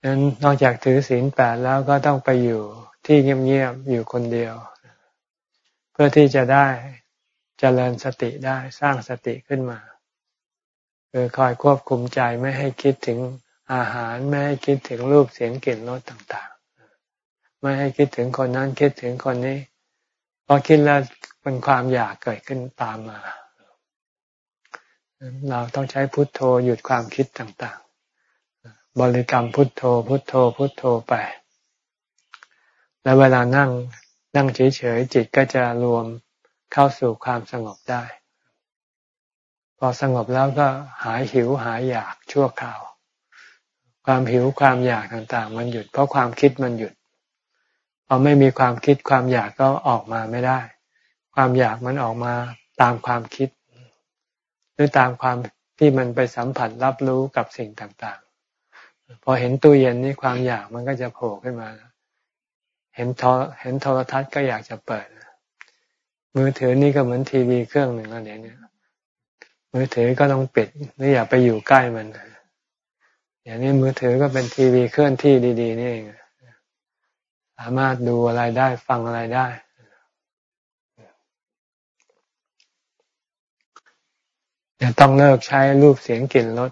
Speaker 1: ฉะนั้นนอกจากถือศีลแปดแล้วก็ต้องไปอยู่ที่เงียบๆอยู่คนเดียว เพื่อที่จะได้เจริญสติได้สร้างสติขึ้นมา คือคอยควบคุมใจไม่ให้คิดถึงอาหารไม่ให้คิดถึงรูปเสียงกลิ่นรสต่างๆ ไม่ให้คิดถึงคนนั้นคิดถึงคนนี้พอคิดแล้วเป็นความอยากเกิดขึ้นตามมา เราต้องใช้พุทโธหยุดความคิดต่างๆ บริกรรมพุทโธ พุทโธ พุทโธไป แล้วเวลานั่งนั่งเฉยๆจิตก็จะรวมเข้าสู่ความสงบได้ พอสงบแล้วก็หายหิวหายอยากชั่วคราว ความหิวความอยากต่างๆ มันหยุด เพราะความคิดมันหยุดพอไม่มีความคิดความอยากก็ออกมาไม่ได้ ความอยากมันออกมาตามความคิด หรือตามความที่มันไปสัมผัสรับรู้กับสิ่งต่างๆ พอเห็นตู้เย็นนี่ความอยากมันก็จะโผล่ขึ้นมา เห็นโทรเห็นโทรทัศน์ก็อยากจะเปิด มือถือนี่ก็เหมือนทีวีเครื่องหนึ่งแล้วเดี๋ยวนี้ มือถือก็ต้องปิดหรืออย่าไปอยู่ใกล้มันอย่างนี้มือถือก็เป็นทีวีเคลื่อนที่ดีๆนี่เองสามารถดูอะไรได้ฟังอะไรได้จะต้องเลิกใช้รูปเสียงกลิ่นรส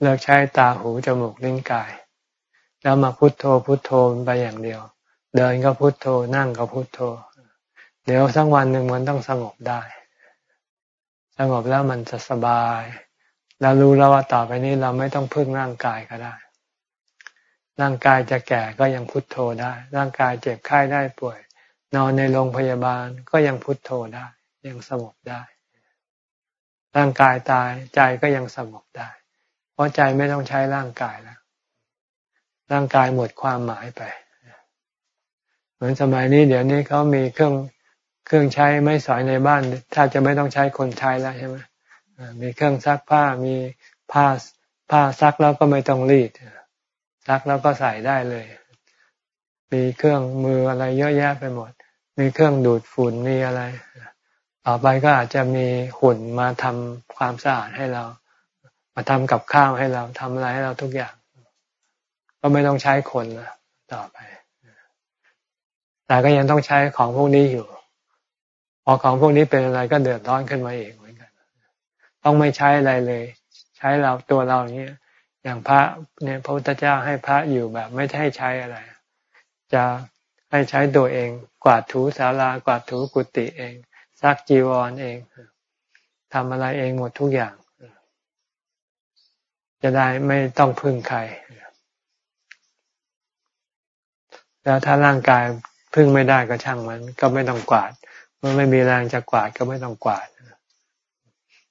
Speaker 1: เลิกใช้ตาหูจมูกลิ้นกาย แล้วมาพุโทโธพุโทโธไปอย่างเดียว เดินก็พุโทโธนั่งก็พุโทโธ เดี๋ยวสักวันหนึ่งมันต้องสงบได้ สงบแล้วมันจะสบาย แล้วรู้แล้วว่าต่อไปนี้เราไม่ต้องพึ่งร่างกายก็ได้ ร่างกายจะแก่ก็ยังพุทโธได้ ร่างกายเจ็บไข้ได้ป่วย นอนในโรงพยาบาลก็ยังพุทโธได้ ยังสงบได้ ร่างกายตายใจก็ยังสงบได้ เพราะใจไม่ต้องใช้ร่างกายแล้ว ร่างกายหมดความหมายไป เหมือนสมัยนี้เดี๋ยวนี้เขามีเครื่อง เครื่องใช้ไม่สอยในบ้านถ้าจะไม่ต้องใช้คนใช้แล้วใช่ไหมมีเครื่องซักผ้ามีผ้าผ้าซักแล้วก็ไม่ต้องรีดซักแล้วก็ใส่ได้เลย มีเครื่องมืออะไรเยอะแยะไปหมด มีเครื่องดูดฝุ่นมีอะไร ต่อไปก็อาจจะมีหุ่นมาทำความสะอาดให้เรา มาทำกับข้าวให้เราทำอะไรให้เราทุกอย่าง ก็ไม่ต้องใช้คนนะต่อไป แต่ก็ยังต้องใช้ของพวกนี้อยู่ พอของพวกนี้เป็นอะไรก็เดือดร้อนขึ้นมาเองเหมือนกัน ต้องไม่ใช้อะไรเลย ใช้เราตัวเราอย่างนี้ยอย่างพระเนี่ยพระพุทธเจ้าให้พระอยู่แบบไม่ให้ใช้อะไร จะให้ใช้ตัวเอง กวาดถูศาลากวาดถูกุฏิเองซักจีวรเองทำอะไรเองหมดทุกอย่าง จะได้ไม่ต้องพึ่งใคร แล้วถ้าร่างกายพึ่งไม่ได้ก็ช่างมัน ก็ไม่ต้องกวาด มื่อไม่มีแรงจะกวาดก็ไม่ต้องกวาด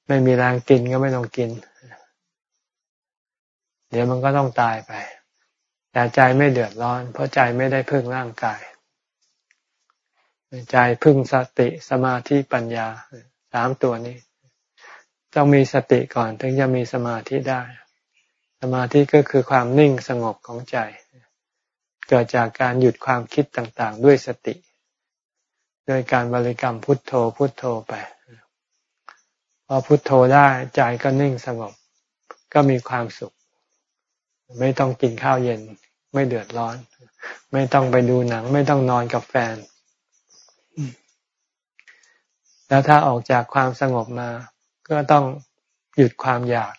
Speaker 1: ไม่มีแรงกินก็ไม่ต้องกิน เดี๋ยวมันก็ต้องตายไป แต่ใจไม่เดือดร้อน เพราะใจไม่ได้พึ่งร่างกาย ใจพึ่งสติสมาธิปัญญาสามตัวนี้ ต้องมีสติก่อนถึงจะมีสมาธิได้ สมาธิก็คือความนิ่งสงบของใจ เกิดจากการหยุดความคิดต่างๆ ด้วยสติ โดยการบริกรรมพุทโธพุทโธไปพอพุทโธได้ใจก็นิ่งสงบ ก็มีความสุข ไม่ต้องกินข้าวเย็น ไม่เดือดร้อน ไม่ต้องไปดูหนัง ไม่ต้องนอนกับแฟน แล้วถ้าออกจากความสงบมา ก็ต้องหยุดความอยาก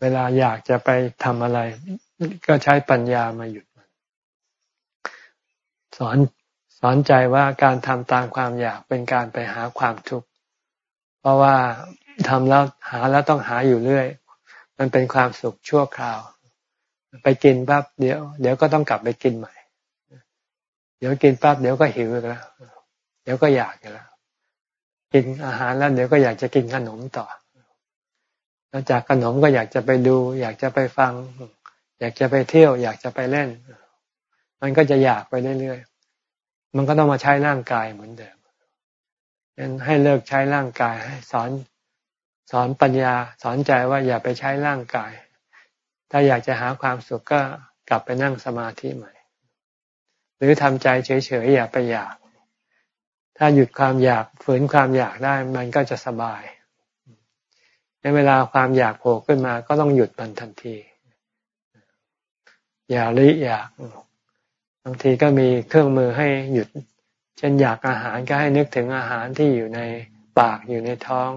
Speaker 1: เวลาอยากจะไปทำอะไร ก็ใช้ปัญญามาหยุดมัน สอน สอนใจว่าการทำตามความอยากเป็นการไปหาความทุกข์เพราะว่าทำแล้วหาแล้วต้องหาอยู่เรื่อย มันเป็นความสุขชั่วคราว ไปกินปั๊บเดี๋ยว เดี๋ยวก็ต้องกลับไปกินใหม่ เดี๋ยวกินปั๊บเดี๋ยวก็หิวแล้วเดี๋ยวก็อยากแล้ว กินอาหารแล้วเดี๋ยวก็อยากจะกินขนมต่อแล้วจากขนมก็อยากจะไปดู อยากจะไปฟัง อยากจะไปเที่ยว อยากจะไปเล่น มันก็จะอยากไปเรื่อยๆ มันก็ต้องมาใช้ร่างกายเหมือนเดิมงั้นให้เลิกใช้ร่างกายให้สอนสอนปัญญา สอนใจว่าอย่าไปใช้ร่างกาย ถ้าอยากจะหาความสุขก็กลับไปนั่งสมาธิใหม่ หรือทำใจเฉยๆอย่าไปอยาก ถ้าหยุดความอยากฝืนความอยากได้มันก็จะสบาย ในเวลาความอยากโผล่ขึ้นมาก็ต้องหยุดมันทันที อย่าลิอยาก บางทีก็มีเครื่องมือให้หยุด เช่นอยากอาหารก็ให้นึกถึงอาหารที่อยู่ในปากอยู่ในท้อง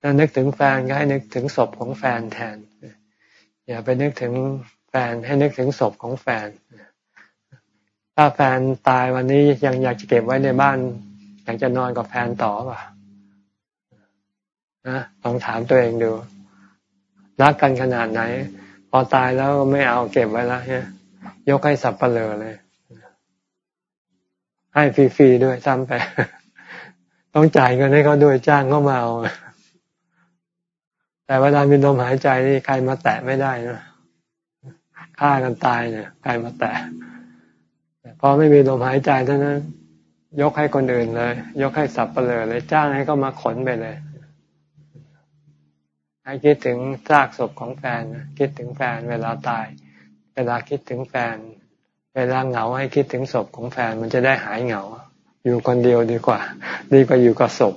Speaker 1: ถ้านึกถึงแฟนก็ให้นึกถึงศพของแฟนแทน อย่าไปนึกถึงแฟนให้นึกถึงศพของแฟน ถ้าแฟนตายวันนี้ยังอยากจะเก็บไว้ในบ้าน อยากจะนอนกับแฟนต่อป่ะนะลองถามตัวเองดู รักกันขนาดไหน พอตายแล้วไม่เอาเก็บไว้แล้วเนี่ย ยกให้สับเปลือเลย ให้ฟรีๆด้วยซ้ำไป ต้องจ่ายเงินให้เขาด้วยจ้างเขามาเอาแต่เวลามีลมหายใจนี่ใครมาแตะไม่ได้นะฆ่ากันตายเนี่ยใครมาแตะพอไม่มีลมหายใจเท่านั้นยกให้คนอื่นเลย ยกให้สับเปลือเลย จ้างให้ก็มาขนไปเลยให้คิดถึงซากศพของแฟนคิดถึงแฟนเวลาตาย เวลาคิดถึงแฟน เวลาเหงาให้คิดถึงศพของแฟนมันจะได้หายเหงา อยู่คนเดียวดีกว่า ดีกว่าอยู่กับศพ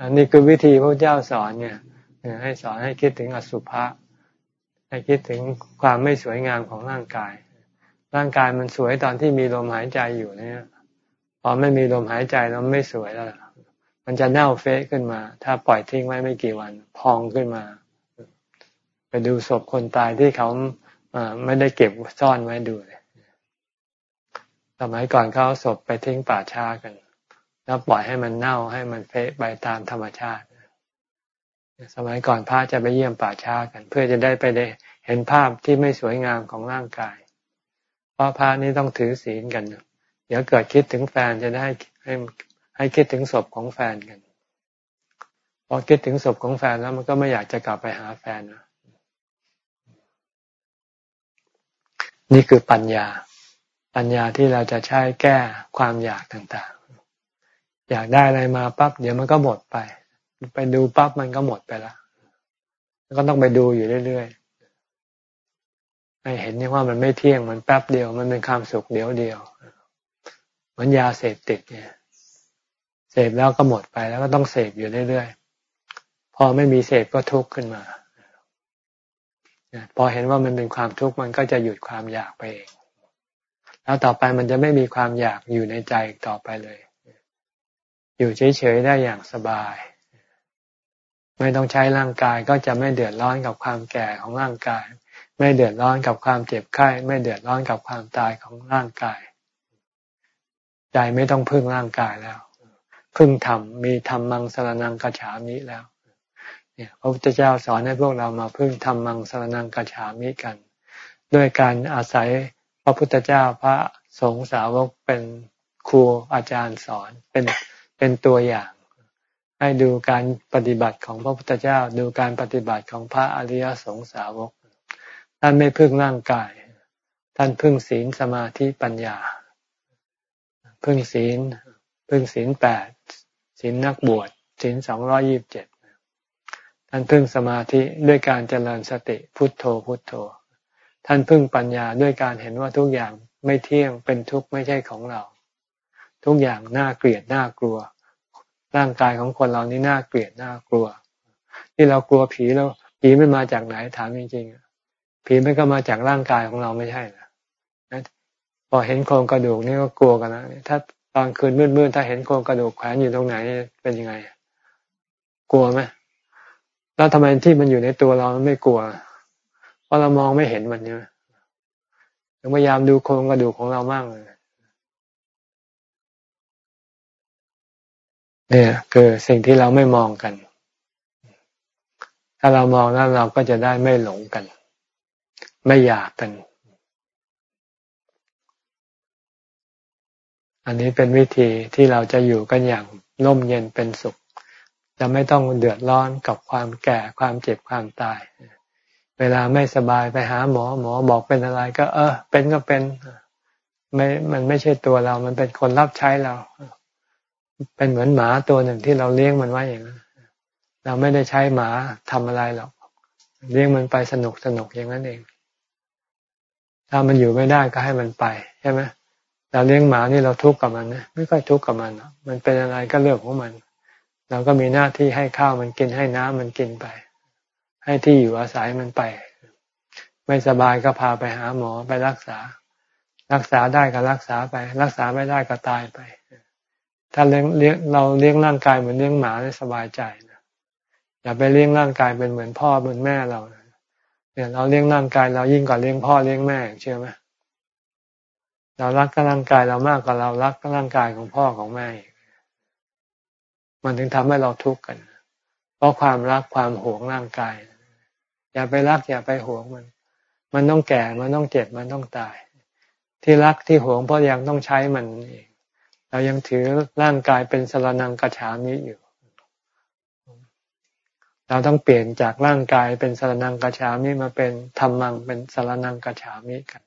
Speaker 1: อันนี้คือวิธีพระเจ้าสอนเนี่ยให้สอนให้คิดถึงอสุภะให้คิดถึงความไม่สวยงามของร่างกาย ร่างกายมันสวยตอนที่มีลมหายใจอยู่เนี่ยพอไม่มีลมหายใจแล้วไม่สวยแล้วมันจะเน่าเฟะขึ้นมา ถ้าปล่อยทิ้งไว้ไม่กี่วัน พองขึ้นมา ไปดูศพคนตายที่เขาไม่ได้เก็บซ่อนไว้ดูเลยสมัยก่อนเขาศพไปทิ้งป่าช้ากัน แล้วปล่อยให้มันเน่าให้มันเฟะไปตามธรรมชาติ สมัยก่อนพระจะไปเยี่ยมป่าช้ากัน เพื่อจะได้ไปได้เห็นภาพที่ไม่สวยงามของร่างกาย เพราะพระนี้ต้องถือศีลกัน เดี๋ยวเกิดคิดถึงแฟนจะได้ให้ให้คิดถึงศพของแฟนกัน พอคิดถึงศพของแฟนแล้วมันก็ไม่อยากจะกลับไปหาแฟนนะ นี่คือปัญญา ปัญญาที่เราจะใช้แก้ความอยากต่างๆ อยากได้อะไรมาปั๊บเดี๋ยวมันก็หมดไป ไปดูปั๊บมันก็หมดไปแล้วก็ต้องไปดูอยู่เรื่อยๆให้เห็นนี่ว่ามันไม่เที่ยงมันแป๊บเดียว มันเป็นความสุขเดียวเดียวเหมือนยาเสพติดเนี่ยเสพแล้วก็หมดไปแล้วก็ต้องเสพอยู่เรื่อยๆพอไม่มีเสพก็ทุกข์ขึ้นมา พอเห็นว่ามันเป็นความทุกข์มันก็จะหยุดความอยากไปเองแล้วต่อไปมันจะไม่มีความอยากอยู่ในใจต่อไปเลย อยู่เฉยๆได้อย่างสบาย ไม่ต้องใช้ร่างกายก็จะไม่เดือดร้อนกับความแก่ของร่างกาย ไม่เดือดร้อนกับความเจ็บไข้ ไม่เดือดร้อนกับความตายของร่างกาย ใจไม่ต้องพึ่งร่างกายแล้ว พึ่งธรรมมีธรรมมังสรนังกระฉามิแล้ว เนี่ยพระพุทธเจ้าสอนให้พวกเรามาพึ่งธรรมังสรนังกระฉามิกัน ด้วยการอาศัยพระพุทธเจ้าพระสงฆ์สาวกเป็นครูอาจารย์สอนเป็นเป็นตัวอย่าง ให้ดูการปฏิบัติของพระพุทธเจ้า ดูการปฏิบัติของพระอริยสงสาวก ท่านไม่พึ่งร่างกาย ท่านพึ่งศีลสมาธิปัญญา พึ่งศีล พึ่งศีลแปดศีลนักบวชศีลสองร้อยิบเจ็ด ท่านพึ่งสมาธิด้วยการเจริญสติพุทโธพุทโธ ท่านพึ่งปัญญาด้วยการเห็นว่าทุกอย่างไม่เที่ยงเป็นทุกข์ไม่ใช่ของเรา ทุกอย่างน่าเกลียดน่ากลัว ร่างกายของคนเรานี่น่าเกลียดน่ากลัวที่เรากลัวผีแล้วผีไม่มาจากไหนถามจริงๆผีไม่ก็มาจากร่างกายของเราไม่ใช่นะพอเห็นโครงกระดูกนี่ก็กลัวกันนะถ้าตอนคืนมืดๆถ้าเห็นโครงกระดูกแขวนอยู่ตรงไหนเป็นยังไง กลัวไหม แล้วทำไมที่มันอยู่ในตัวเราไม่กลัว เพราะเรามองไม่เห็นมันใช่ไหมพยายามดูโครงกระดูกของเรามากเลยเนี่ย คือสิ่งที่เราไม่มองกัน ถ้าเรามองแล้วเราก็จะได้ไม่หลงกัน ไม่อยากกัน อันนี้เป็นวิธีที่เราจะอยู่กันอย่างร่มเย็นเป็นสุข จะไม่ต้องเดือดร้อนกับความแก่ความเจ็บความตาย เวลาไม่สบายไปหาหมอหมอบอกเป็นอะไรก็ เออ เป็นก็เป็นไม่มันไม่ใช่ตัวเรา มันเป็นคนรับใช้เรา เป็นเหมือนหมาตัวหนึ่งที่เราเลี้ยงมันไว้อย่างนั้นเราไม่ได้ใช้หมาทำอะไรหรอกเลี้ยงมันไปสนุกสนุกอย่างนั้นเอง ถ้ามันอยู่ไม่ได้ก็ให้มันไปใช่ไหมเราเลี้ยงหมานี่เราทุกข์กับมันนะไม่ค่อยทุกข์กับมันมันเป็นอะไรก็เรื่องของมัน เราก็มีหน้าที่ให้ข้าวมันกินให้น้ำมันกินไป ให้ที่อยู่อาศัยมันไป ไม่สบายก็พาไปหาหมอไปรักษา รักษาได้ก็รักษาไป รักษาไม่ได้ก็ตายไป ถ้าเลี้ยงเลี้ยงเราเลี้ยงร่างกายเหมือนเลี้ยงหมาได้สบายใจนะอย่าไปเลี้ยงร่างกายเป็นเหมือนพ่อเหมือนแม่เราเนี่ยเราเลี้ยงร่างกายเรายิ่งกว่าเลี้ยงพ่อเลี้ยงแม่เชื่อไหมเรารักร่างกายเรามากกว่าเรารักร่างกายของพ่อของแม่ มันถึงทำให้เราทุกข์กัน เพราะความรักความหวงร่างกาย อย่าไปรักอย่าไปหวงมัน มันต้องแก่มันต้องเจ็บมันต้องตาย ที่รักที่หวงเพราะยังต้องใช้มันเองเรายังถือร่างกายเป็นสรนังกระฉามิอยู่ เราต้องเปลี่ยนจากร่างกายเป็นสรนังกระฉามิมาเป็นธรรมังเป็นสรนังกระฉามิกัน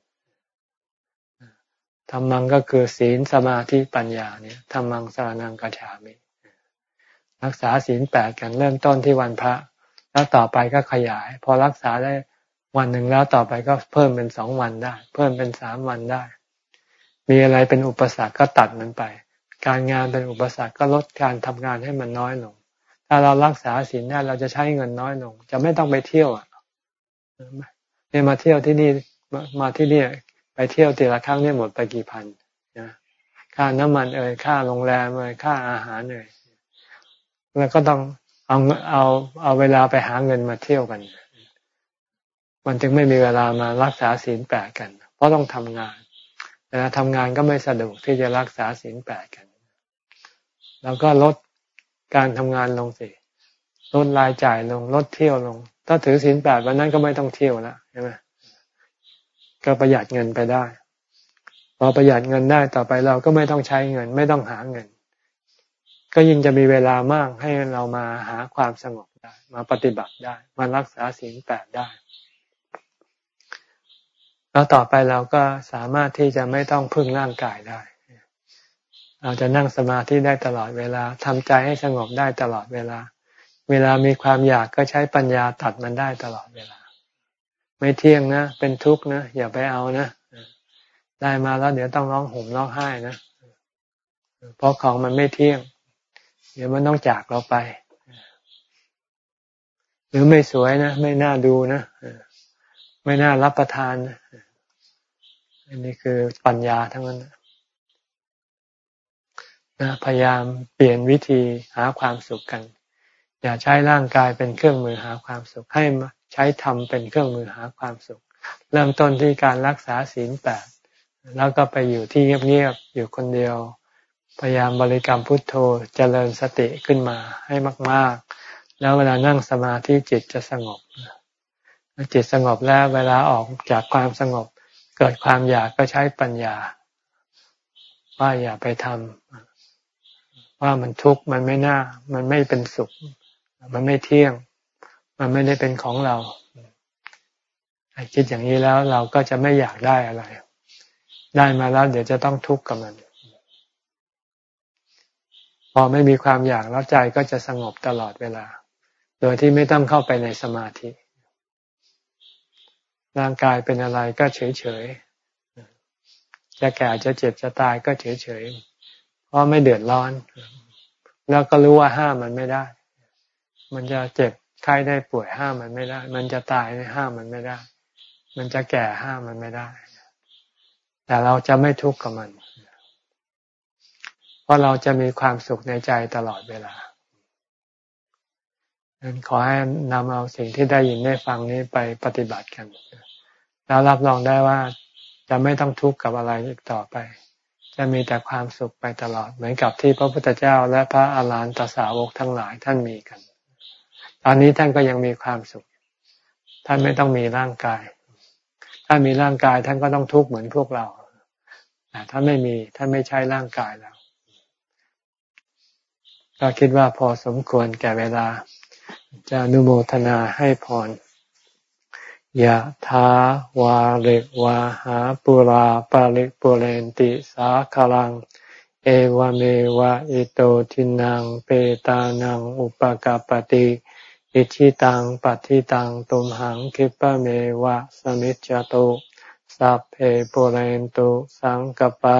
Speaker 1: ธรรมังก็คือศีลสมาธิปัญญาเนี่ยธรรมังสานังกัจฉามิ รักษาศีลแปดกันเริ่มต้นที่วันพระ แล้วต่อไปก็ขยาย พอรักษาได้วันหนึ่งแล้วต่อไปก็เพิ่มเป็นสองวันได้ เพิ่มเป็นสามวันได้ มีอะไรเป็นอุปสรรคก็ตัดมันไป การงานเป็นอุปสรรคก็ลดการทำงานให้มันน้อยลง ถ้าเรารักษาศีลได้เราจะใช้เงินน้อยลง จะไม่ต้องไปเที่ยวอะเนี่ยมาเที่ยวที่นี่มาที่นี่ไปเที่ยวทีละครั้งเนี่ยหมดไปกี่พันนะค่าน้ำมันเอ่ยค่าโรงแรมเอ่ยค่าอาหารเอ่ย แล้วก็ต้องเอาเอาเอาเวลาไปหาเงินมาเที่ยวกัน มันจึงไม่มีเวลามารักษาศีลแปดกัน เพราะต้องทำงานเวลาทำงานก็ไม่สะดวกที่จะรักษาศีลแปดกัน แล้วก็ลดการทำงานลงสิลดรายจ่ายลงลดเที่ยวลง ถ้าถือศีลแปดวันนั้นก็ไม่ต้องเที่ยวแล้วใช่ไหมก็ประหยัดเงินไปได้ พอประหยัดเงินได้ต่อไปเราก็ไม่ต้องใช้เงิน ไม่ต้องหาเงิน ก็ยิ่งจะมีเวลามากให้เรามาหาความสงบได้ มาปฏิบัติได้ มารักษาศีลแปดได้ แล้วต่อไปเราก็สามารถที่จะไม่ต้องพึ่งร่างกายได้ เราจะนั่งสมาธิได้ตลอดเวลาทำใจให้สงบได้ตลอดเวลา เวลามีความอยากก็ใช้ปัญญาตัดมันได้ตลอดเวลา ไม่เที่ยงนะ เป็นทุกข์นะ อย่าไปเอานะ ได้มาแล้วเดี๋ยวต้องร้องห่มร้องไห้นะ เพราะของมันไม่เที่ยง เดี๋ยวมันต้องจากเราไป หรือไม่สวยนะ ไม่น่าดูนะ ไม่น่ารับประทานนะอันนี้คือปัญญาทั้งนั้นนะพยายามเปลี่ยนวิธีหาความสุขกัน อย่าใช้ร่างกายเป็นเครื่องมือหาความสุข ให้ใช้ธรรมเป็นเครื่องมือหาความสุข เริ่มต้นที่การรักษาศีลแปดแล้วก็ไปอยู่ที่เงียบๆอยู่คนเดียว พยายามบริกรรมพุทโธเจริญสติขึ้นมาให้มาก ๆ แล้วเวลานั่งสมาธิจิตจะสงบจิตสงบแล้วเวลาออกจากความสงบ เกิดความอยากก็ใช้ปัญญา ว่าอย่าไปทำว่ามันทุกข์มันไม่น่า มันไม่เป็นสุข มันไม่เที่ยง มันไม่ได้เป็นของเราคิดอย่างนี้แล้วเราก็จะไม่อยากได้อะไร ได้มาแล้วเดี๋ยวจะต้องทุกข์กับมัน พอไม่มีความอยากแล้วใจก็จะสงบตลอดเวลา โดยที่ไม่ต้องเข้าไปในสมาธิ ร่างกายเป็นอะไรก็เฉยเฉยจะแก่จะเจ็บจะตายก็เฉยเฉยเพราะไม่เดือดร้อน แล้วก็รู้ว่าห้ามมันไม่ได้ มันจะเจ็บไข้ได้ป่วยห้ามมันไม่ได้ มันจะตายห้ามมันไม่ได้ มันจะแก่ห้ามมันไม่ได้ แต่เราจะไม่ทุกข์กับมัน เพราะเราจะมีความสุขในใจตลอดเวลาดังนั้นขอให้นำเอาสิ่งที่ได้ยินได้ฟังนี้ไปปฏิบัติกัน แล้วรับรองได้ว่าจะไม่ต้องทุกข์กับอะไรอีกต่อไป จะมีแต่ความสุขไปตลอด เหมือนกับที่พระพุทธเจ้าและพระอาหารหันตสาวกทั้งหลายท่านมีกัน ตอนนี้ท่านก็ยังมีความสุข ท่านไม่ต้องมีร่างกาย ถ้ามีร่างกายท่านก็ต้องทุกข์เหมือนพวกเราแต่ถ้านไม่มีท่านไม่ใช้ร่างกายแล้ว ก็คิดว่าพอสมควรแก่เวลา จะนุโมทนาให้พรยะถาวาริวาหาปุราปาริปุเรนติสาคลัง เอวเมวะอิโตทินังเปตานังอุปกาปติอิชิตังปัฏิตังตุมหังคิปะเมวะสมิจจตุสัพเพปุเรนตุสังกปา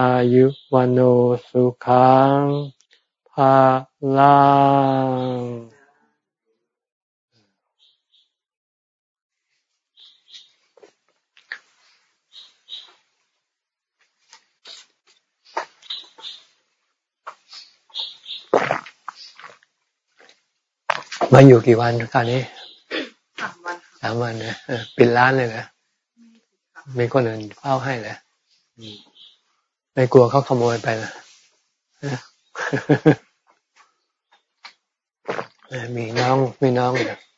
Speaker 1: อายุวันโอสุขังภาลังมาอยู่กี่วันคราวนี้
Speaker 2: สามวัน
Speaker 1: สามวันนะปิดร้านเลยนะมีคนอื่นเฝ้าให้เลย ไม่กลัวเขาขโมยไปนะมีน้องมีน้อง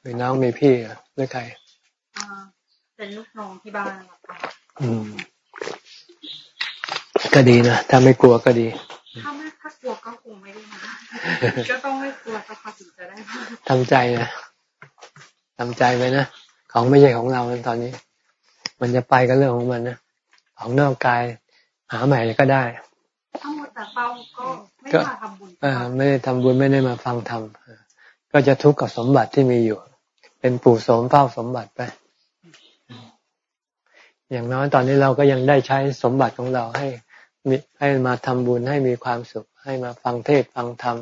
Speaker 1: มีน้องมีพี่หรือใคร
Speaker 2: เป็นลูกน้องที่บ้านค่ะ
Speaker 1: อืม ก็ดีนะถ้าไม่กลัวก็ดี
Speaker 2: ถ้าไม่ถ้ากลัวก็คงไม่ได้มาก็ต้องไม่กลัวสักพักถึงจะได้
Speaker 1: ทำใจนะทำใจไปนะของไม่ใช่ของเราตอนนี้ มันจะไปก็เรื่องของมันนะของนอกกาย หาใหม่ก็ได้
Speaker 2: ทั้งหมดแต่เป้าก็ไม่ได้มาทำบุญอ่า
Speaker 1: ไม่ได้ทำบุญไม่ได้มาฟังธรรมก็จะทุกข์กับสมบัติที่มีอยู่ เป็นปู่โสมเฝ้าสมบัติไป อย่างน้อยตอนนี้เราก็ยังได้ใช้สมบัติของเราให้มีให้มาทำบุญให้มีความสุข ให้มาฟังเทศฟังธรรม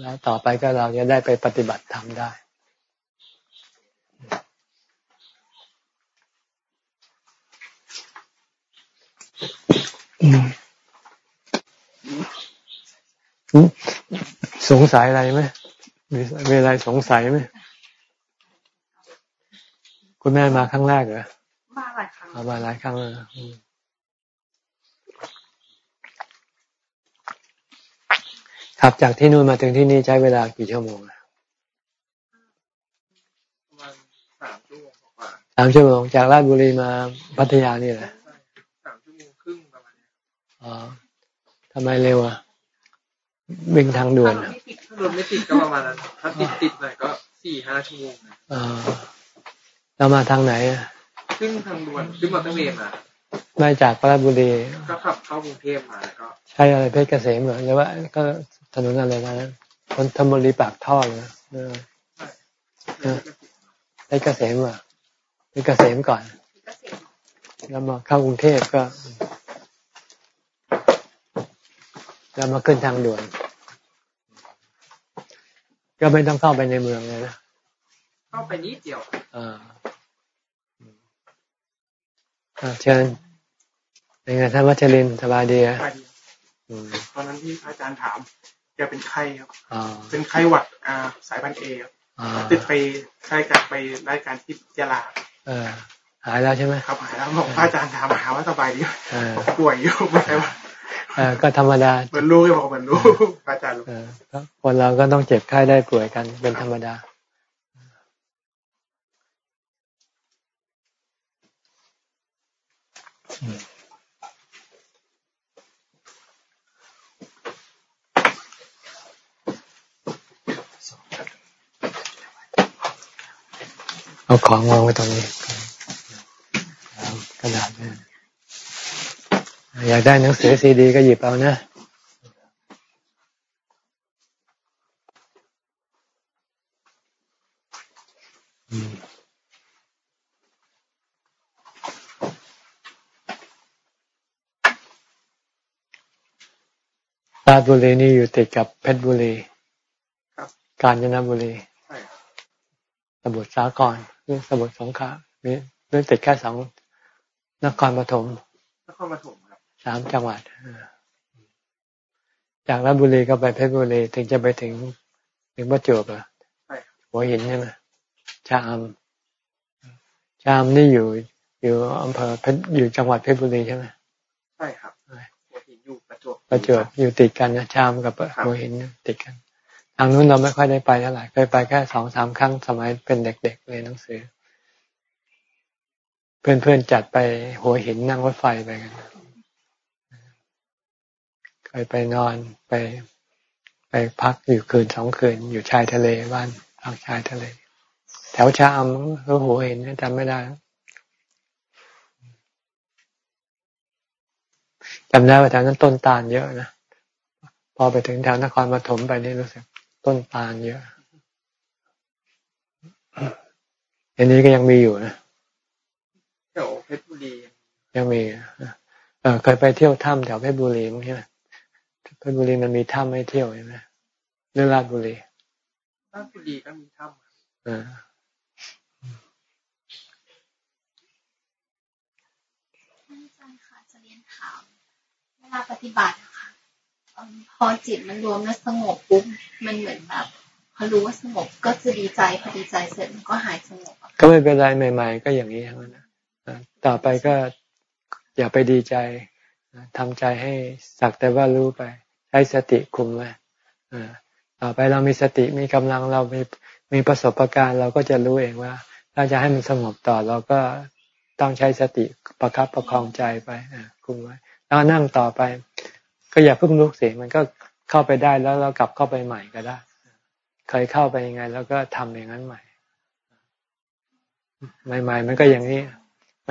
Speaker 1: แล้วต่อไปก็เราจะได้ไปปฏิบัติธรรมได้ สงสัยอะไรไหมมีมีอะไรสงสัยไหมคุณแม่มาครั้งแรกเหรอ
Speaker 2: มาหลายครั้ง
Speaker 1: มาหลายครั้งแล้วขับจากที่นู่นมาถึงที่นี่ใช้เวลากี่ชั่วโมง
Speaker 3: ประมาณสามชั่วโมงกว่า
Speaker 1: สามชั่วโมงจากราชบุรีมาพัทยานี่แหละ
Speaker 3: สามชั่วโมงครึ่งประมาณนี้
Speaker 1: อ๋อทำไมเร็วอะวิ่งทางด่วน
Speaker 3: ถ้าด่วนไม่ติดก็ประมาณนั้นถ้าติดติดหน่อยก็สี่ห้าชั่วโมงนะ
Speaker 1: เรามาทางไหน
Speaker 3: ขึ้นทางด่วนขึ้นมอเตอร์เวย์มา
Speaker 1: ไม่จากพระบุรี
Speaker 3: ก็ขับเข้ากรุงเทพมาแล้วก็
Speaker 1: ใช่อะไรเพชรเกษมเหรอหรือว่า ก็ถนนอะไรนะมันธนบุรีปากท่อเลยเพชรเกษมเหรอเพชรเกษมก่อน แล้วมาเข้ากรุงเทพก็ แล้วมาขึ้นทางด่วน ก็ไม่ต้องเข้าไปในเมืองเลยนะ
Speaker 3: เข้าไปนิดเดียว
Speaker 1: อ่าเชิญเป็นไงท่านวัชรินสบายดีอะ
Speaker 3: ตอนนั้นที่อาจารย์ถามแกเป็นไข้ครับเป็นไข้หวัดอ่าสายพันเอครับติดไปใช้กับไปรายการที่ยาลา
Speaker 1: เออหายแล้วใช่ไหม
Speaker 3: ครับหายแล้วบอกอาจารย์ถามหาว่าสบายดีป่วยอยู่ไม่ใช่ว่า
Speaker 1: ก็ธรรมดา
Speaker 3: เหมือนรู้ก็บอกเหมือนรู้อาจารย์
Speaker 1: คนเราก็ต้องเจ็บไข้ได้ป่วยกันเป็นธรรมดาเอาของวางไว้ตรงนี้กระดาษเนี่ย อยากได้หนังสือซีดีก็หยิบเอานะราชบุรีนี่อยู่ติดกับเพชรบุรี กาญจนบุรี สมุทรสาครสมุทรสงครามมีเรื่องติดแค่สองนครปฐม
Speaker 3: นครปฐมครับ
Speaker 1: สามจังหวัด จากราชบุรีก็ไปเพชรบุรีถึงจะไปถึงถึงประจวบเหรอหัวหินใช่ไหมชามชามนี่อยู่ อยู่อำเภอเพชรอยู่จังหวัดเพชรบุรีใช่ไหม
Speaker 3: ใช่ครับหัวหินอยู่ประจวบ
Speaker 1: ประจวบอยู่ติดกันนะชามกับหัวหินติดกัน ทางนู้นเราไม่ค่อยได้ไปเท่าไหร่เคยไปแค่สองสามครั้งสมัยเป็นเด็กๆเรียนหนังสือ เพื่อนๆจัดไปหัวหินนั่งรถไฟไปกัน เคยไปนอนไปไปพักอยู่คืนสองคืน อยู่ชายทะเลบ้านพักชายทะเล แถวชาอำก็หัวเห็นจำไม่ได้จำได้ว่าแถวนั้นต้นตาลเยอะนะพอไปถึงแถวนครปฐมไปนี่รู้สึกต้นตาลเยอะอันนี้ก็ยังมีอยู่นะ
Speaker 3: แถวเพชรบุรี
Speaker 1: ยังมีเออเคยไปเที่ยวถ้ำแถวเพชรบุรีมั้งใช่ไหม เพชรบุรีมันมีถ้ำให้เที่ยวใช่ไหมเรื่องราชบุรี
Speaker 3: ราชบุรีก็มีถ้ำ
Speaker 1: อ่า
Speaker 2: อาจารย์ค่ะจะเรียนถามเวลาปฏิบัตินะคะพอจิตมันรวมแล้วสงบปุ๊บมันเหมือนแบบพอรู้ว่าสงบก็จะดีใจพอดีใจเสร็จมันก็หายสงบ
Speaker 1: ก็ไม่เป็นไรใหม่ ๆ ก็อย่างนี้ทั้งนั้นนะต่อไปก็อย่าไปดีใจทำใจให้สักแต่ว่ารู้ไป ใช้สติคุมไว้ต่อไปเรามีสติมีกำลังเรามีมีประสบการณ์เราก็จะรู้เองว่า ถ้าจะให้มันสงบต่อเราก็ต้องใช้สติประครับประคองใจไปคุมไว้แล้วนั่งต่อไป ก็อย่าเพิ่งลุกเสียงมันก็เข้าไปได้แล้วเรากลับเข้าไปใหม่ก็ได้เคยเข้าไปยังไง แล้วก็ทำอย่างนั้นใหม่ ใหม่ ๆ มันก็อย่างนี้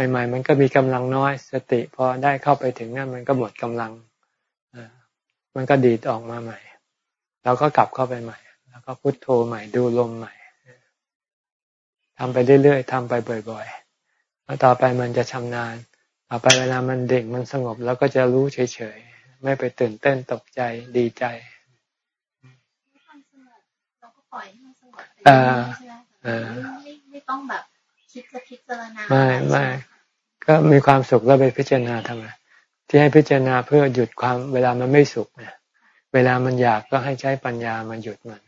Speaker 1: ใหม่ ๆ มันก็มีกำลังน้อย สติพอได้เข้าไปถึงนั่นมันก็หมดกำลัง มันก็ดีดออกมาใหม่เราก็กลับเข้าไปใหม่ แล้วก็พุโทโธใหม่ดูลมใหม่ทำไปเรื่อยๆทำไปบ่อยๆแล้วต่อไปมันจะชำนาญต่อไปเวลามันเด็กมันสงบ แล้วก็จะรู้เฉยๆ ไม่ไปตื่นเต้นตกใจดีใจ
Speaker 2: อ่าอ่าไม่ต้องแบบคิดจะพิจารณา
Speaker 1: ไม่ไม่ก็มีความสุขแล้วไปพิจารณาทำไม ที่ให้พิจารณาเพื่อหยุดความเวลามันไม่สุขเนี่ยเวลามันอยากก็ให้ใช้ปัญญามาหยุดมัน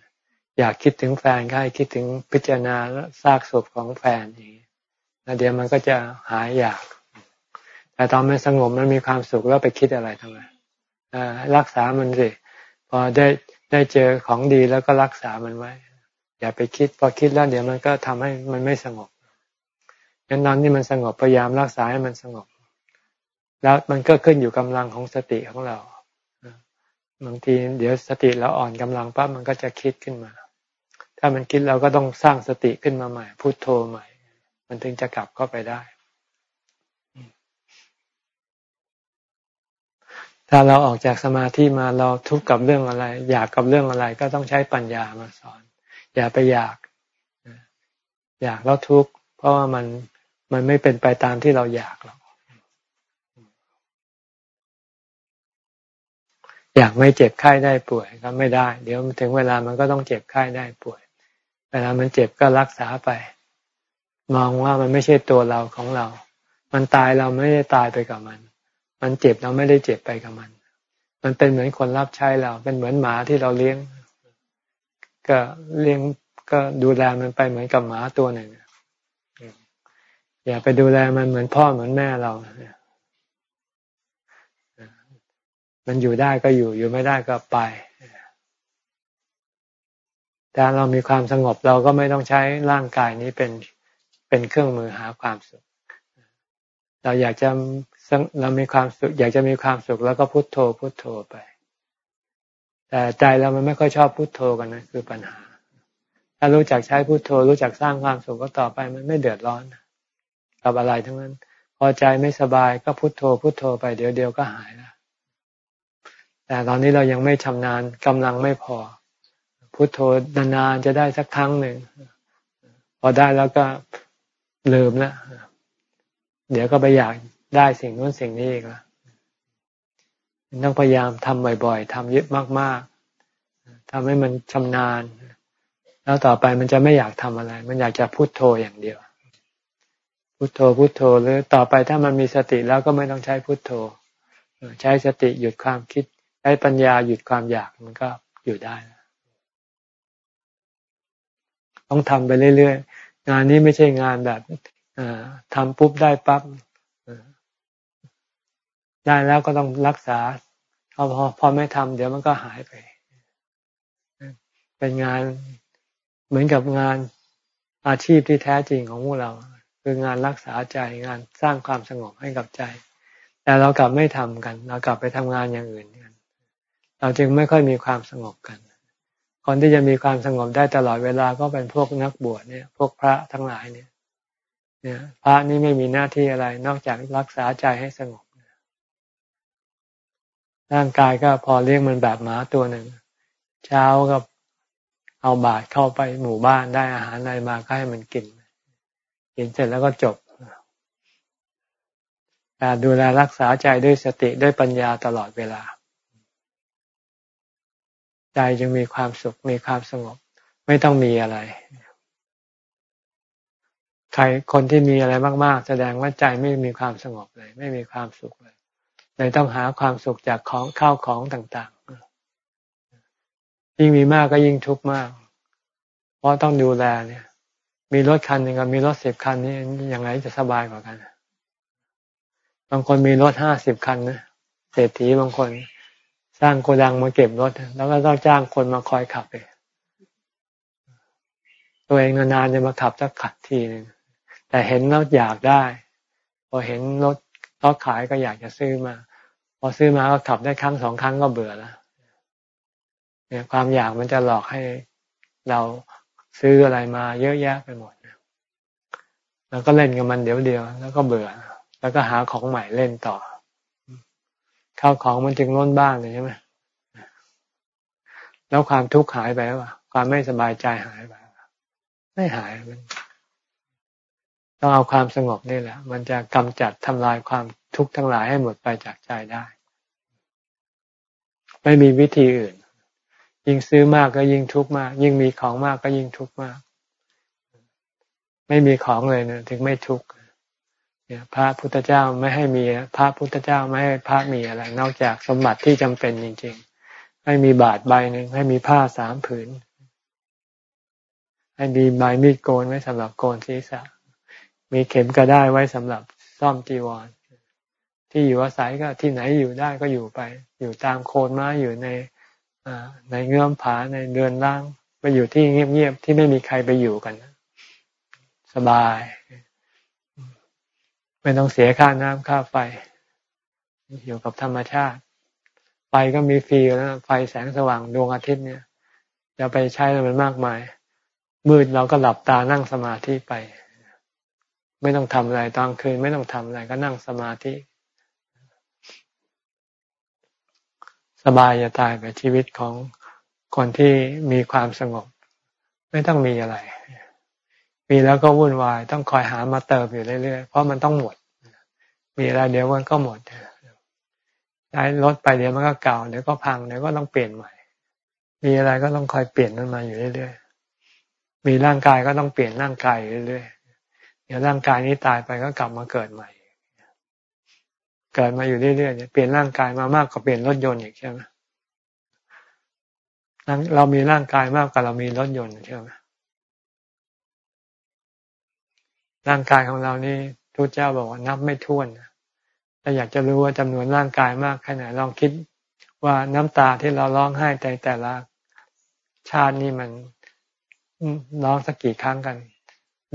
Speaker 1: อยากคิดถึงแฟนก็ให้คิดถึงพิจารณาซากศพของแฟนอย่างนี้แล้วเดี๋ยวมันก็จะหายอยาก แต่ตอนมันสงบมันมีความสุขแล้วไปคิดอะไรทำไมรักษามันสิพอได้ได้เจอของดีแล้วก็รักษามันไว้ อย่าไปคิด พอคิดแล้วเดี๋ยวมันก็ทำให้มันไม่สงบงั้นนอนที่มันสงบพยายามรักษาให้มันสงบ แล้วมันก็ขึ้นอยู่กำลังของสติของเราบางทีเดี๋ยวสติเราอ่อนกำลังปั๊บมันก็จะคิดขึ้นมา ถ้ามันคิดเราก็ต้องสร้างสติขึ้นมาใหม่พูดโทใหม่ มันถึงจะกลับเข้าไปได้ ถ้าเราออกจากสมาธิมาเราทุกข์กับเรื่องอะไร อยากกับเรื่องอะไรก็ต้องใช้ปัญญามาสอน อย่าไปอยาก อยากแล้วทุกข์เพราะว่ามันมันไม่เป็นไปตามที่เราอยากหรอก อยากไม่เจ็บไข้ได้ป่วยก็ไม่ได้ เดี๋ยวถึงเวลามันก็ต้องเจ็บไข้ได้ป่วย เวลามันเจ็บก็รักษาไป มองว่ามันไม่ใช่ตัวเราของเรา มันตายเราไม่ได้ตายไปกับมัน มันเจ็บเราไม่ได้เจ็บไปกับมัน มันเป็นเหมือนคนรับใช้เรา เป็นเหมือนหมาที่เราเลี้ยง ก็เลี้ยงก็ดูแลมันไปเหมือนกับหมาตัวหนึ่งอย่าไปดูแลมันเหมือนพ่อเหมือนแม่เราเนี่ย มันอยู่ได้ก็อยู่อยู่ไม่ได้ก็ไปแต่เรามีความสงบเราก็ไม่ต้องใช้ร่างกายนี้เป็นเป็นเครื่องมือหาความสุข เราอยากจะเรามีความสุข อยากจะมีความสุขแล้วก็พุโทโธพุโทโธไป แต่ใจเรามันไม่ค่อยชอบพุโทโธกันนะคือปัญหา ถ้ารู้จักใช้พุโทโธ รู้จักสร้างความสุขก็ต่อไปมันไม่เดือดร้อนกับอะไรทั้งนั้น พอใจไม่สบายก็พุโทโธพุโทโธไปเดี๋ยวเดียวก็หายแล้ว แต่ตอนนี้เรายังไม่ชำนาญกำลังไม่พอ พุโทโธนานๆจะได้สักครั้งหนึ่งพอได้แล้วก็ลืมแล้วเดี๋ยวก็ไปอยากได้สิ่งนู้นสิ่งนี้อีกล้วต้องพยายามทำบ่อยๆทำเยอะมากๆทำให้มันชำนาญ แล้วต่อไปมันจะไม่อยากทำอะไร มันอยากจะพุโทโธอย่างเดียว พุโทโธพุโทโธหรือต่อไปถ้ามันมีสติแล้วก็ไม่ต้องใช้พุโทโธ ใช้สติหยุดความคิด ใช้ปัญญาหยุดความอยากมันก็อยู่ได้ ต้องทำไปเรื่อยๆ งานนี้ไม่ใช่งานแบบทำปุ๊บได้ปั๊บได้แล้วก็ต้องรักษาพอพอพอไม่ทำเดี๋ยวมันก็หายไป เป็นงานเหมือนกับงานอาชีพที่แท้จริงของพวกเรา คืองานรักษาใจงานสร้างความสงบให้กับใจ แต่เรากลับไม่ทำกัน เรากลับไปทำงานอย่างอื่นกัน เราจึงไม่ค่อยมีความสงบกัน คนที่จะมีความสงบได้ตลอดเวลาก็เป็นพวกนักบวชเนี่ย พวกพระทั้งหลายเนี่ยเนี่ยพระนี่ไม่มีหน้าที่อะไร นอกจากรักษาใจให้สงบร่างกายก็พอเลี้ยงมันแบบหมาตัวหนึ่ง เช้าก็เอาบาตรเข้าไปหมู่บ้านได้อาหารอะไรมาก็ให้มันกิน กินเสร็จแล้วก็จบดูแลรักษาใจด้วยสติด้วยปัญญาตลอดเวลา ใจจึงมีความสุขมีความสงบ ไม่ต้องมีอะไร ใครคนที่มีอะไรมาก ๆ แสดงว่าใจไม่มีความสงบเลย ไม่มีความสุขเลยเลยต้องหาความสุขจากของข้าวของต่างๆยิ่งมีมากก็ยิ่งทุกข์มาก เพราะต้องดูแลเนี่ย มีรถคันหนึ่งกับมีรถสิบคันนี่ยังไงจะสบายกว่ากันบางคนมีรถห้าสิบคันนะเศรษฐีบางคน สร้างโกดังมาเก็บรถ แล้วก็ต้องจ้างคนมาคอยขับไปตัวเองนานๆจะมาขับสักขัดทีหนึ่งแต่เห็นแล้วอยากได้ พอเห็นรถเขาขายก็อยากจะซื้อมา พอซื้อมาก็ขับได้ครั้งสองครั้งก็เบื่อแล้วเนี่ยความอยากมันจะหลอกให้เราซื้ออะไรมาเยอะแยะไปหมดแล้วก็เล่นกับมันเดี๋ยวเดียว แล้วก็เบื่อ แล้วก็หาของใหม่เล่นต่อ ข้าวของมันจึงล้นบ้านเลยใช่ไหมแล้วความทุกข์หายไปวะความไม่สบายใจหายไปไม่หายมัน ต้องเอาความสงบนี่แหละ มันจะกำจัดทำลายความทุกข์ทั้งหลายให้หมดไปจากใจได้ ไม่มีวิธีอื่น ยิ่งซื้อมากก็ยิ่งทุกข์มาก ยิ่งมีของมากก็ยิ่งทุกข์มาก ไม่มีของเลยเนี่ยถึงไม่ทุกข์ พระพุทธเจ้าไม่ให้มีพระพุทธเจ้าไม่ให้พระมีอะไร นอกจากสมบัติที่จำเป็นจริงๆ ให้มีบาทใบหนึ่งให้มีผ้าสามผืน ให้มีใบมีดโกนไว้สำหรับโกนศีรษะ มีเข็มก็ได้ไว้สำหรับซ่อมจีวร ที่อยู่อาศัยก็ที่ไหนอยู่ได้ก็อยู่ไป อยู่ตามโคนไม้อยู่ในในเงื่อมผาในเดือนล่าง ไปอยู่ที่เงียบๆที่ไม่มีใครไปอยู่กัน สบาย ไม่ต้องเสียค่าน้ำค่าไฟอยู่กับธรรมชาติ ไฟก็มีฟรีแล้วไฟแสงสว่างดวงอาทิตย์เนี่ยจะไปใช้มันมากมาย มืดเราก็หลับตานั่งสมาธิไป ไม่ต้องทำอะไรตอนคืน ไม่ต้องทำอะไรก็นั่งสมาธิ สบายจะตายไปชีวิตของคนที่มีความสงบ ไม่ต้องมีอะไร มีแล้วก็วุ่นวาย ต้องคอยหามาเติมอยู่เรื่อยๆเพราะมันต้องหมด มีอะไรเดี๋ยวมันก็หมดใช้รถไปเดี๋ยวมันก็เก่าเดี๋ยวก็พังเดี๋ยวก็ต้องเปลี่ยนใหม่ มีอะไรก็ต้องคอยเปลี่ยนมันมาอยู่เรื่อยๆมีร่างกายก็ต้องเปลี่ยนร่างกายอยู่เรื่อยๆเดี๋ยวร่างกายนี้ตายไปก็กลับมาเกิดใหม่ เกิดมาอยู่เรื่อยๆเปลี่ยนร่างกายมามากกว่าเปลี่ยนรถยนต์อีกใช่ไหมเรามีร่างกายมากกว่าเรามีรถยนต์ใช่ไหม ร่างกายของเรานี่ทุกเจ้าบอกว่านับไม่ถ้วนถ้าอยากจะรู้ว่าจำนวนร่างกายมากแค่ไหนลองคิดว่าน้ำตาที่เราร้องไห้แต่แต่ละชาตินี่มันร้องสักกี่ครั้งกัน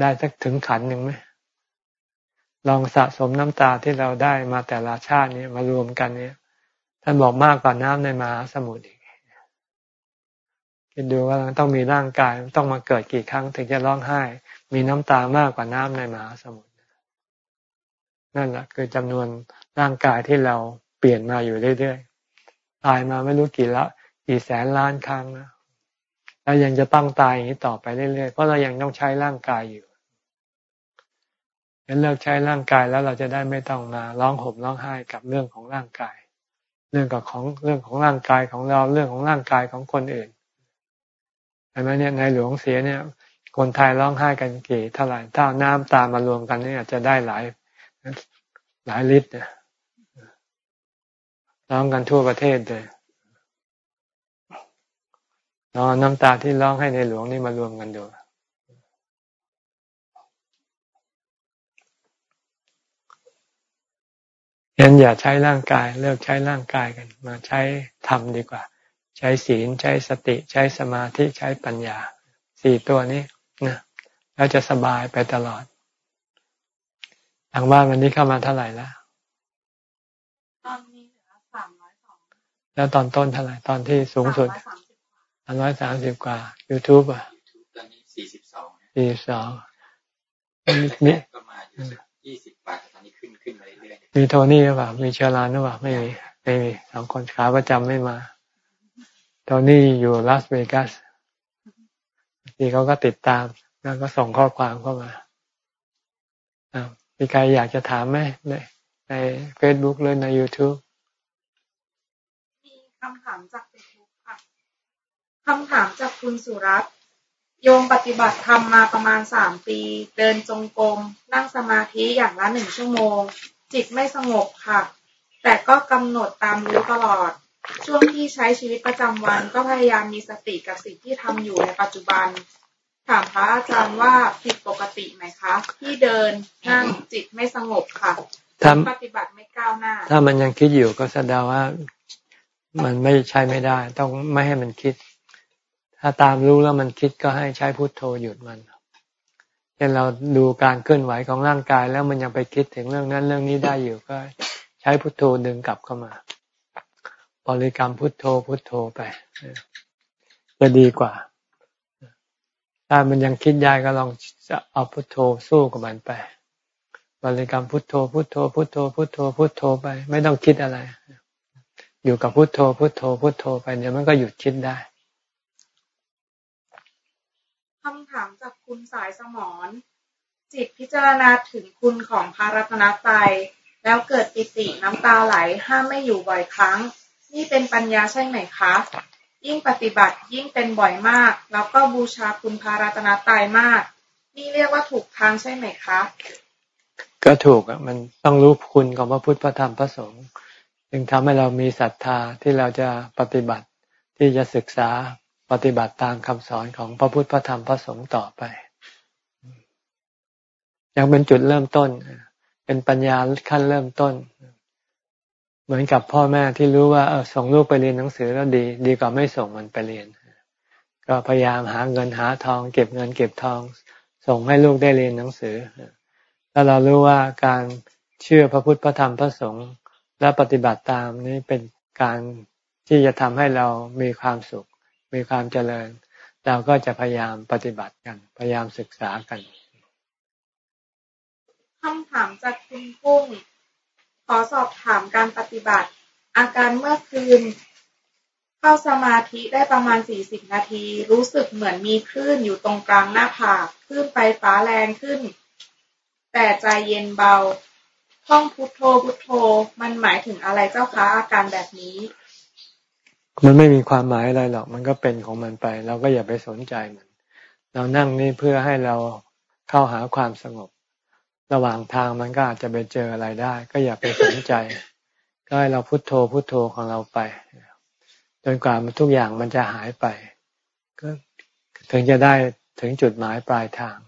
Speaker 1: ได้สักถึงขันหนึ่งไหมลองสะสมน้ำตาที่เราได้มาแต่ละชาตินี้มารวมกันเนี่ยท่านบอกมากกว่าน้ำในมหาสมุทรอีกคิดดูว่าต้องมีร่างกายต้องมาเกิดกี่ครั้งถึงจะร้องไห้ มีน้ำตามากกว่าน้ำในมหาสมุทรนั่นแหละคือจำนวนร่างกายที่เราเปลี่ยนมาอยู่เรื่อยๆตายมาไม่รู้กี่ละกี่แสนล้านครั้งนะแล้วยังจะต้องตายอย่างนี้ต่อไปเรื่อยๆเพราะเรายังต้องใช้ร่างกายอยู่งั้นเลิกใช้ร่างกายแล้วเราจะได้ไม่ต้องมาร้องห่มร้องไห้กับเรื่องของร่างกาย เรื่องกับของเรื่องของร่างกายของเราเรื่องของร่างกายของคนอื่นเห็นไหมเนี่ยในหลวงเสียเนี่ย คนไทยร้องไห้กันกี่เท่าไหร่ถ้าน้ำตามารวมกันนี่อาจจะได้หลายหลายลิตรเนี่ยร้องกันทั่วประเทศเลยนอนน้ำตาที่ร้องให้ในหลวงนี่มารวมกันดูงั้นอย่าใช้ร่างกายเลิกใช้ร่างกายกัน มาใช้ธรรมดีกว่า ใช้ศีลใช้สติ ใช้สมาธิใช้ปัญญาสี่ตัวนี้ นะแล้วจะสบายไปตลอดทางบ้านวันนี้เข้ามาเท่าไหร่แล้ว
Speaker 4: ตอนนี้เหลือสามร้อยสอง
Speaker 1: แล้วตอนต้นเท่าไหร่ตอนที่สูงสุดสามร้อยสามสิบกว่า YouTube อะ
Speaker 5: ตอนนี้สี่สิบสอง
Speaker 1: สี่สิบสอง
Speaker 5: มีก็มายี่สิบบาทตอนนี้ขึ้นขึ้นมาเรื่อย
Speaker 1: ๆมีโทนี่หรือเปล่ามีเชอรานหรือเปล่าไม่มีไม่มีสองคนขาประจำไม่มาโทนี่อยู่ลาสเวกัส ทีเขาก็ติดตาม แล้วก็ส่งข้อความเข้ามาอามีใครอยากจะถามไหมในในเฟซบุ๊กหรือใน YouTube
Speaker 4: มีคำถามจากเฟซบุ๊กค่ะคำถามจากคุณสุรัตน์โยมปฏิบัติธรรมมาประมาณสามปี เดินจงกรมนั่งสมาธิอย่างละหนึ่งชั่วโมง จิตไม่สงบค่ะ แต่ก็กำหนดตามรู้ตลอด ช่วงที่ใช้ชีวิตประจำวันก็พยายามมีสติกับสิ่งที่ทำอยู่ในปัจจุบัน ถามพระอาจารย์ว่าผิดปกติไหมคะ ที่เดินนั่งจิตไม่สงบค่ะทำปฏิบัติไม่ก้าวหน้า
Speaker 1: ถ้ามันยังคิดอยู่ก็แสดงว่ามันไม่ใช่ไม่ได้ ต้องไม่ให้มันคิด ถ้าตามรู้แล้วมันคิดก็ให้ใช้พุทโธหยุดมันเช่นเราดูการเคลื่อนไหวของร่างกายแล้วมันยังไปคิดถึงเรื่องนั้นเรื่องนี้ได้อยู่ก็ ใช้พุทโธดึงกลับเข้ามา บริกรรมพุทโธพุทโธไปจะดีกว่า ถ้ามันยังคิดยายก็ลองจะเอาพุทโธสู้กับมันไป บริกรรมพุทโธพุทโธพุทโธพุทโธพุทโธไป ไม่ต้องคิดอะไร อยู่กับพุทโธพุทโธพุทโธไปเดี๋ยวมันก็หยุดคิดได้
Speaker 4: คำถามจากคุณสายสมอนจิตพิจารณาถึงคุณของพระรัตนตรัยแล้วเกิดปิติน้ำตาไหลห้ามไม่อยู่บ่อยครั้ง นี่เป็นปัญญาใช่ไหมคะ ยิ่งปฏิบัติยิ่งเป็นบ่อยมาก แล้วก็บูชาคุณพารัตนาตายมาก นี่เรียกว่าถูกทางใช่ไหมคะ
Speaker 1: ก็ถูกอะมันต้องรู้คุณของพระพุทธพระธรรมพระสงฆ์จึงทำให้เรามีศรัทธาที่เราจะปฏิบัติที่จะศึกษาปฏิบัติตามคำสอนของพระพุทธพระธรรมพระสงฆ์ต่อไป ยังเป็นจุดเริ่มต้น เป็นปัญญาขั้นเริ่มต้น เหมือนกับพ่อแม่ที่รู้ว่าเออส่งลูกไปเรียนหนังสือแล้วดี ดีกว่าไม่ส่งมันไปเรียน ก็พยายามหาเงินหาทอง เก็บเงินเก็บทอง ส่งให้ลูกได้เรียนหนังสือถ้าเรารู้ว่าการเชื่อพระพุทธพระธรรมพระสงฆ์และปฏิบัติตามนี้เป็นการที่จะทำให้เรามีความสุข มีความเจริญ เราก็จะพยายามปฏิบัติกัน พยายามศึกษากัน
Speaker 4: คำถามจากคุณกุ้ง ขอสอบถามการปฏิบัติ อาการเมื่อคืน เข้าสมาธิได้ประมาณสี่สิบนาที รู้สึกเหมือนมีคลื่นอยู่ตรงกลางหน้าผากคลื่นไฟฟ้าแรงขึ้น แต่ใจเย็นเบาท่องพุทโธพุทโธ มันหมายถึงอะไรเจ้าคะอาการแบบนี้
Speaker 1: มันไม่มีความหมายอะไรหรอก มันก็เป็นของมันไป เราก็อย่าไปสนใจมัน เรานั่งนี่เพื่อให้เราเข้าหาความสงบ ระหว่างทางมันก็อาจจะไปเจออะไรได้ ก็อย่าไปสนใจ ก็ให้เราพุโทโธพุโทโธของเราไปจนกว่าทุกอย่างมันจะหายไป ก็ถึงจะได้ถึงจุดหมายปลายทาง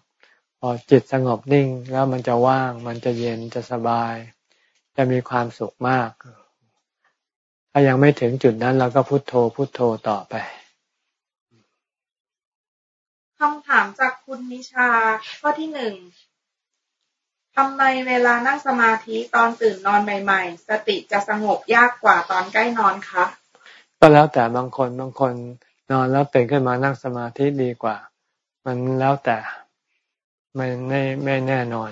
Speaker 1: พอจิตสงบนิ่งแล้วมันจะว่าง มันจะเย็นจะสบาย จะมีความสุขมาก ถ้ายังไม่ถึงจุดนั้นเราก็พุโทโธพุโทโธต่อไป
Speaker 4: คำถามจากคุณนิชาข้อที่หนึ่ง ทำไมเวลานั่งสมาธิตอนตื่นนอนใหม่ๆ สติจะสงบยากกว่าตอนใกล้นอนคะ
Speaker 1: ก็แล้วแต่บางคนบางคนนอนแล้วตื่นขึ้นมานั่งสมาธิดีกว่า มันแล้วแต่ไม่ไม่ไม่แน่นอน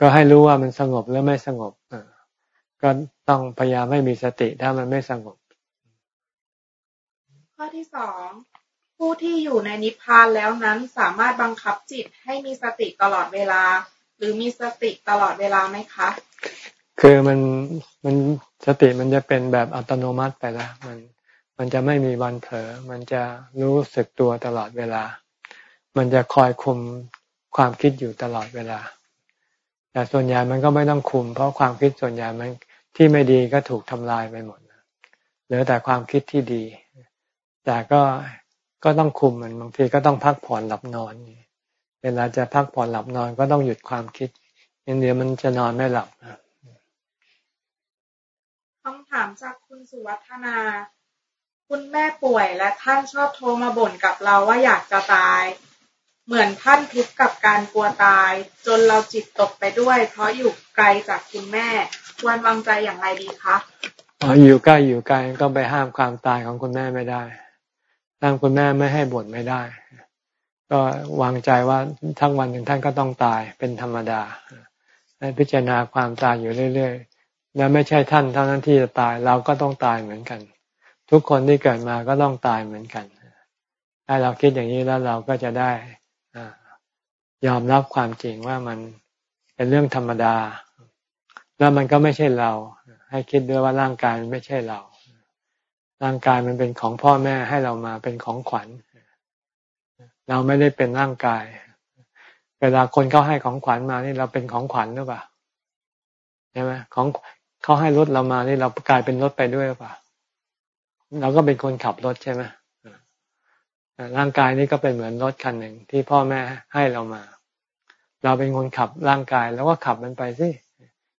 Speaker 1: ก็ให้รู้ว่ามันสงบหรือไม่สงบก็ต้องพยายามให้มีสติถ้ามันไม่สงบ
Speaker 4: ข้อที่สองผู้ที่อยู่ในนิพพานแล้วนั้นสามารถบังคับจิตให้มีสติตลอดเวลา หรือมีสติตลอดเวลาไหมคะ
Speaker 1: คือมันมันสติมันจะเป็นแบบอัตโนมัติไปแล้วมันมันจะไม่มีวันเผลอ มันจะรู้สึกตัวตลอดเวลา มันจะคอยคุมความคิดอยู่ตลอดเวลา แต่ส่วนใหญ่มันก็ไม่ต้องคุม เพราะความคิดส่วนใหญ่มันที่ไม่ดีก็ถูกทำลายไปหมดเหลือแต่ความคิดที่ดี แต่ก็ก็ต้องคุมมันบางทีก็ต้องพักผ่อนหลับนอนเวลาจะพักผ่อนหลับนอนก็ต้องหยุดความคิดเดี๋ยวมันจะนอนไม่หลับ
Speaker 4: คำถามจากคุณสุวัฒนา คุณแม่ป่วยและท่านชอบโทรมาบ่นกับเราว่าอยากจะตาย เหมือนท่านทุกข์กับการกลัวตาย จนเราจิตตกไปด้วย เพราะอยู่ไกลจากคุณแม่ ควรวางใจอย่างไรดีคะ
Speaker 1: อ๋ออยู่ใกล้อยู่ไกลก็ไปห้ามความตายของคุณแม่ไม่ได้ห้ามคุณแม่ไม่ให้บ่นไม่ได้ ก็วางใจว่าทั้งวันหนึ่งท่านก็ต้องตายเป็นธรรมดาให้พิจารณาความตายอยู่เรื่อยๆ แล้วไม่ใช่ท่านเท่านั้นที่จะตายเราก็ต้องตายเหมือนกัน ทุกคนที่เกิดมาก็ต้องตายเหมือนกันถ้าเราคิดอย่างนี้แล้วเราก็จะได้ยอมรับความจริงว่ามันเป็นเรื่องธรรมดา แล้วมันก็ไม่ใช่เรา ให้คิดด้วยว่าร่างกายมันไม่ใช่เรา ร่างกายมันเป็นของพ่อแม่ให้เรามาเป็นของขวัญ เราไม่ได้เป็นร่างกาย เวลาคนเขาให้ของขวัญมานี่เราเป็นของขวัญหรือเปล่าใช่ไหมของเขาให้รถเรามานี่เรากลายเป็นรถไปด้วยหรือเปล่าเราก็เป็นคนขับรถใช่ไหมร่างกายนี่ก็เป็นเหมือนรถคันหนึ่งที่พ่อแม่ให้เรามา เราเป็นคนขับร่างกายแล้วก็ขับมันไปสิ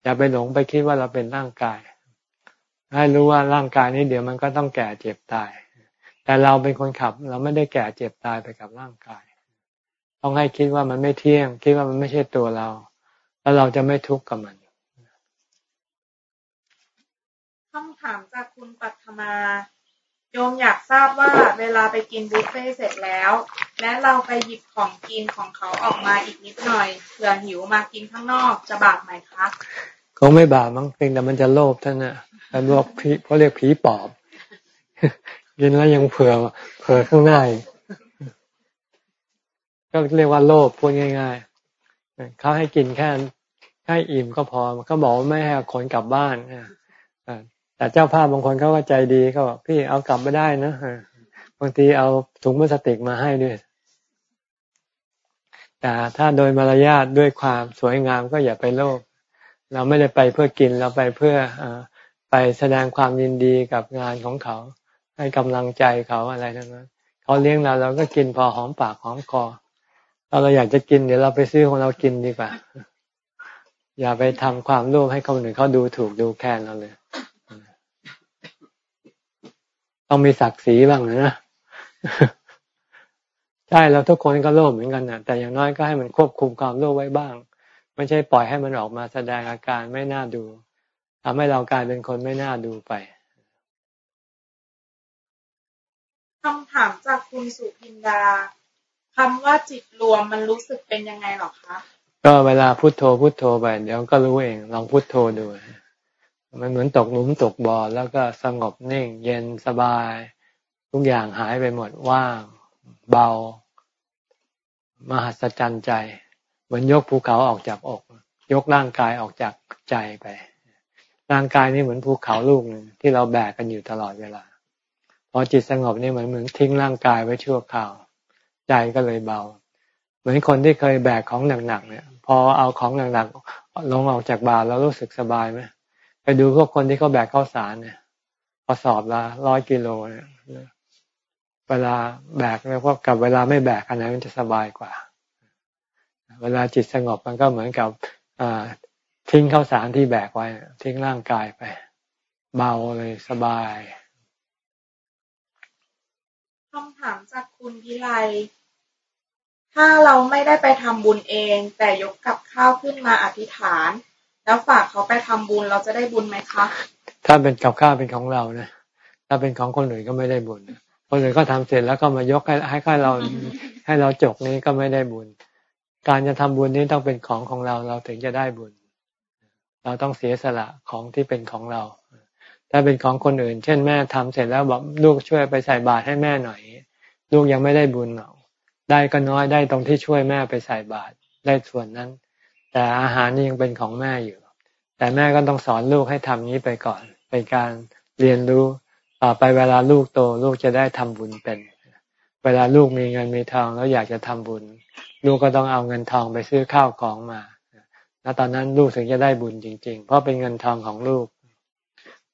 Speaker 1: อย่าไปหลงไปคิดว่าเราเป็นร่างกาย ให้รู้ว่าร่างกายนี้เดี๋ยวมันก็ต้องแก่เจ็บตาย แต่เราเป็นคนขับ เราไม่ได้แก่เจ็บตายไปกับร่างกาย ต้องให้คิดว่ามันไม่เที่ยง คิดว่ามันไม่ใช่ตัวเรา แล้วเราจะไม่ทุกข์กับมัน
Speaker 4: คำถามจากคุณปัทมาโยมอยากทราบว่าเวลาไปกินบุฟเฟ่เสร็จแล้ว และเราไปหยิบของกินของเขาออกมาอีกนิดหน่อยเผื่อหิวมากินข้างนอกจะบาปไหมคะ
Speaker 1: คงไม่บาปมั้งเพียงแต่มันจะโลภท่านน่ะแต่พวกผีเขาเรียกผีปอบ กินแล้วยังเผื่อเผื่อข้างหน้าก็เรียกว่าโลภพูดง่าย ๆเขาให้กินแค่ให้อิ่มก็พอเขาบอกว่าไม่ให้ขนกลับบ้านแต่เจ้าภาพบางคนเขาก็ใจดีเขาบอกพี่เอากลับไม่ได้นะบางทีเอาถุงพลาสติกมาให้ด้วย แต่ถ้าโดยมารยาทด้วยความสวยงามก็อย่าไปโลภเราไม่ได้ไปเพื่อกินเราไปเพื่ออไปแสดงความยินดีกับงานของเขา ให้กำลังใจเขาอะไรทั้งนั้นเขาเลี้ยงเราเราก็กินพอหอมปากหอมคอเราเราอยากจะกินเดี๋ยวเราไปซื้อของเรากินดีกว่า อย่าไปทำความโลภให้คนอื่นเขาดูถูกดูแคลนเราเลย ต้องมีศักดิ์ศรีบ้างนะใช่เราทุกคนก็โลภเหมือนกันนะแต่อย่างน้อยก็ให้มันควบคุมความโลภไว้บ้าง ไม่ใช่ปล่อยให้มันออกมาแสดงอาการไม่น่าดูทำให้เรากลายเป็นคนไม่น่าดูไป
Speaker 4: คำถามจากคุณสุพินดาคำว่าจิตรวมมันรู้สึกเป็นยังไงหรอคะ
Speaker 1: ก็เวลาพุโทโธพุโทโธไปเดี๋ยวก็รู้เองลองพุโทโธดูมันเหมือนตกหลุมตกบ่อแล้วก็สงบนิ่ง เย็นสบาย ทุกอย่างหายไปหมดว่าง เบา มหัศจรรย์ใจ เหมือนยกภูเขาออกจากอก ยกร่างกายออกจากใจไป ร่างกายนี่เหมือนภูเขาลูกหนึ่งที่เราแบกกันอยู่ตลอดเวลา อจิตสงบนี่เหมือนเหมือนทิ้งร่างกายไว้ชั่วคราว ใจก็เลยเบา เหมือนคนที่เคยแบกของหนักๆเนี่ย พอเอาของหนักๆลงออกจากบาแล้วรู้สึกสบายไหมไปดูพวกคนที่เขาแบกข้าวสารเนี่ยพอสอบละร้อยกิโลเนี่ยเวลาแบกแล้วพวกกับเวลาไม่แบกอันไหนมันจะสบายกว่า เวลาจิตสงบมันก็เหมือนกับทิ้งข้าวสารที่แบกไว้ ทิ้งร่างกายไป เบาเลยสบาย
Speaker 4: คำถามจากคุณวิไล ถ้าเราไม่ได้ไปทำบุญเอง แต่ยกกับข้าวขึ้นมาอธิษฐาน แล้วฝากเขาไปทำบุญเราจะได้บุญไหมคะ
Speaker 1: ถ้าเป็นกับข้าวเป็นของเรานะ ถ้าเป็นของคนอื่นก็ไม่ได้บุญ คนอื่นก็ทำเสร็จแล้วก็มายกให้ให้ข้าเราให้เราจกนี้ก็ไม่ได้บุญ การจะทำบุญนี้ต้องเป็นของของเราเราถึงจะได้บุญ เราต้องเสียสละของที่เป็นของเราถ้าเป็นของคนอื่น เช่นแม่ทำเสร็จแล้วบอกลูกช่วยไปใส่บาตรให้แม่หน่อย ลูกยังไม่ได้บุญหรอกได้ก็น้อยได้ตรงที่ช่วยแม่ไปใส่บาตรได้ส่วนนั้น แต่อาหารนี่ยังเป็นของแม่อยู่ แต่แม่ก็ต้องสอนลูกให้ทำนี้ไปก่อน เป็นการเรียนรู้ต่อไปเวลาลูกโตลูกจะได้ทำบุญเป็น เวลาลูกมีเงินมีทองแล้วอยากจะทำบุญ ลูกก็ต้องเอาเงินทองไปซื้อข้าวของมาแล้วตอนนั้นลูกถึงจะได้บุญจริง ๆ เพราะเป็นเงินทองของลูก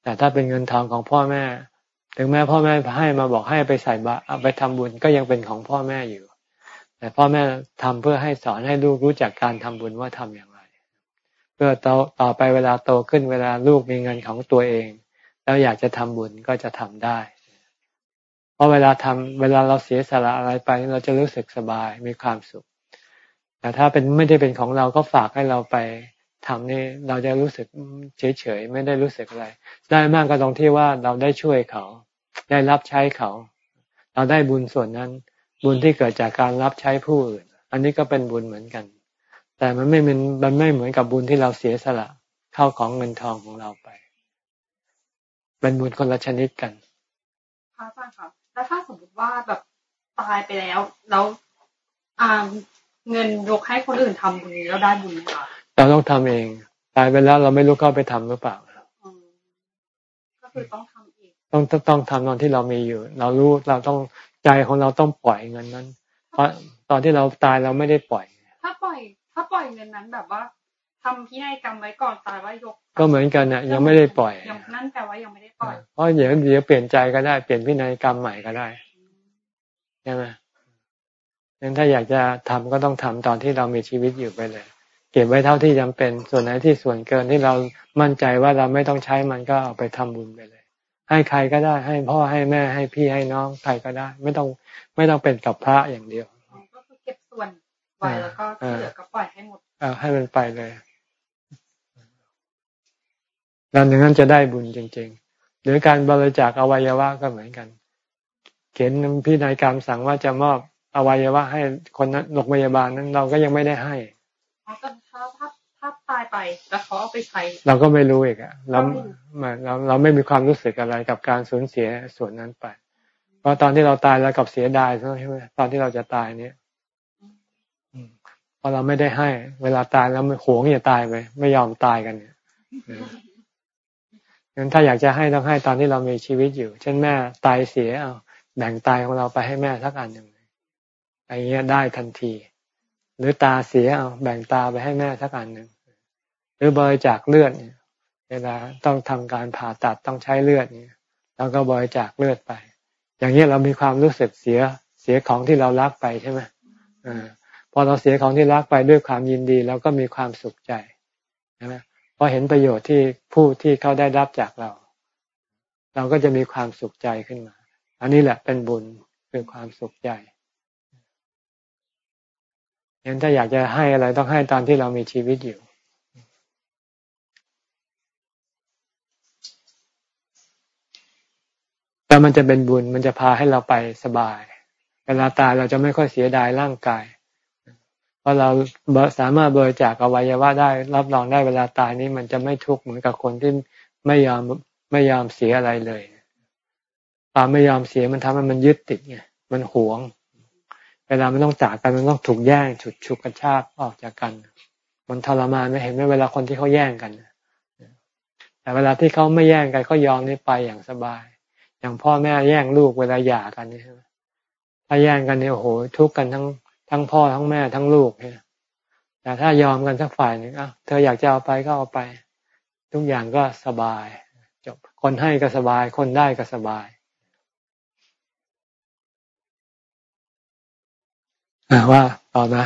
Speaker 1: แต่ถ้าเป็นเงินทองของพ่อแม่ ถึงแม้พ่อแม่ให้มาบอกให้ไปใส่บาไปทำบุญก็ยังเป็นของพ่อแม่อยู่ แต่พ่อแม่ทำเพื่อให้สอนให้ลูกรู้จักการทำบุญว่าทำอย่างไร เพื่อต่อต่อไปเวลาโตขึ้นเวลาลูกมีเงินของตัวเอง แล้วอยากจะทำบุญก็จะทำได้ เพราะเวลาทำเวลาเราเสียสละอะไรไป เราจะรู้สึกสบายมีความสุข แต่ถ้าเป็นไม่ได้เป็นของเราก็ฝากให้เราไปทำนี่เราจะรู้สึกเฉยๆไม่ได้รู้สึกอะไร ได้มากก็ตรงที่ว่าเราได้ช่วยเขา ได้รับใช้เขา เราได้บุญส่วนนั้น บุญที่เกิดจากการรับใช้ผู้อื่น อันนี้ก็เป็นบุญเหมือนกัน แต่มันไม่เป็นมันไม่เหมือนกับบุญที่เราเสียสละเข้าของเงินทองของเราไป เป็นบุญคนละชนิดกัน
Speaker 4: พระอาจารย์ครับแล้วถ้าสมมติว่าแบบตายไปแล้ว แล้วอ่าเงินยกให้คนอื่นทำบุญแล้วได้บุญไหมคะ
Speaker 1: เราต้องทำเอง ตายไปแล้วเราไม่รู้เขาไปทำหรือเปล่า
Speaker 4: ก็คือต้องทำเอง
Speaker 1: ต้องต้องทำตอนที่เรามีอยู่ เรารู้เราต้องใจของเราต้องปล่อยเงินนั้น เพราะตอนที่เราตายเราไม่ได้ปล่อย
Speaker 4: ถ้าปล่อย ถ้าปล่อยเงินนั้นแบบว่าทำพินัยกรรมไว้ก่อนตายว่ายก
Speaker 1: ก็เหมือนกันเนี่ยยังไม่ได้ปล่อย
Speaker 4: นั่นแปลว่ายังไม่ได้ปล่อย
Speaker 1: เพราะเดี๋ยวเดี๋ยวเปลี่ยนใจก็ได้เปลี่ยนพินัยกรรมใหม่ก็ได้ใช่ไหมงั้นถ้าอยากจะทำก็ต้องทำตอนที่เรามีชีวิตอยู่ไปเลย เก็บไว้เท่าที่จำเป็นส่วนไหนที่ส่วนเกินที่เรามั่นใจว่าเราไม่ต้องใช้มันก็เอาไปทำบุญไปเลย ให้ใครก็ได้ ให้พ่อให้แม่ให้พี่ให้น้องใครก็ได้ ไม่ต้องไม่ต้องเป็นกับพระอย่างเดียว
Speaker 4: ก็คือเก็บส่วนไว้แล้วก็เหลือก็ปล่อยให้หมด
Speaker 1: อ่าให้มันไปเลยแล้วอย่างนั้นจะได้บุญจริง ๆ หรือการบริจาคอวัยวะก็เหมือนกัน เขียนพินัยกรรมสั่งว่าจะมอบอวัยวะให้คนนั้นโรงพยาบาลนั้นเราก็ยังไม่ได้ให้
Speaker 4: ถ้าถ้าถ้า ตายไป แล้วเขาเอาไปใช้
Speaker 1: เราก็ไม่รู้อีกอะเราเราเราไม่มีความรู้สึกอะไรกับการสูญเสียส่วนนั้นไป เพราะตอนที่เราตายแล้วกับเสียดายใช่ไหมตอนที่เราจะตายเนี่ยพอเราไม่ได้ให้ เวลาตายแล้วไม่หวงอย่าตายไปไม่ยอมตายกันเนี่ยงั้นถ้าอยากจะให้ต้องให้ตอนที่เรามีชีวิตอยู่ เช่นแม่ตายเสียเอาแบ่งตายของเราไปให้แม่สักอันหนึ่งอะไรเงี้ยได้ทันที หรือตาเสียเอาแบ่งตาไปให้แม่สักอันหนึ่ง หรือบริจาคเลือดเนี่ย เวลาต้องทำการผ่าตัดต้องใช้เลือดเนี่ยเราก็บริจาคเลือดไป อย่างนี้เรามีความรู้สึกเสียเสียของที่เรารักไปใช่ไหมอพอเราเสียของที่รักไปด้วยความยินดีเราก็มีความสุขใจใช่ไหมพอเห็นประโยชน์ที่ผู้ที่เขาได้รับจากเรา เราก็จะมีความสุขใจขึ้นมา อันนี้แหละเป็นบุญคือความสุขใจงั้นถ้าอยากจะให้อะไรต้องให้ตอนที่เรามีชีวิตอยู่ แล้วมันจะเป็นบุญมันจะพาให้เราไปสบาย เวลาตายเราจะไม่ค่อยเสียดายร่างกาย เพราะเราสามารถบริจาคอวัยวะได้ รับรองได้เวลาตายนี้มันจะไม่ทุกข์เหมือนกับคนที่ไม่ยอมไม่ยอมเสียอะไรเลยความไม่ยอมเสียมันทำให้มันยึดติดไงมันหวง เวลามันต้องจากกันมันต้องถูกแย่งฉุดฉุกกระชากออกจากกัน มันทรมานไม่เห็นไหมเวลาคนที่เขาแย่งกันแต่เวลาที่เขาไม่แย่งกันเขายอมนี่ไปอย่างสบาย อย่างพ่อแม่แย่งลูกเวลาหย่ากันนี่ใช่ไหมถ้าแย่งกันเนี่ยโอ้โหทุกข์กันทั้งทั้งพ่อทั้งแม่ทั้งลูกเนี่ยแต่ถ้ายอมกันสักฝ่ายหนึ่งอะเธออยากจะเอาไปก็เอาไป ทุกอย่างก็สบายจบคนให้ก็สบาย คนได้ก็สบายอว่าต่อมา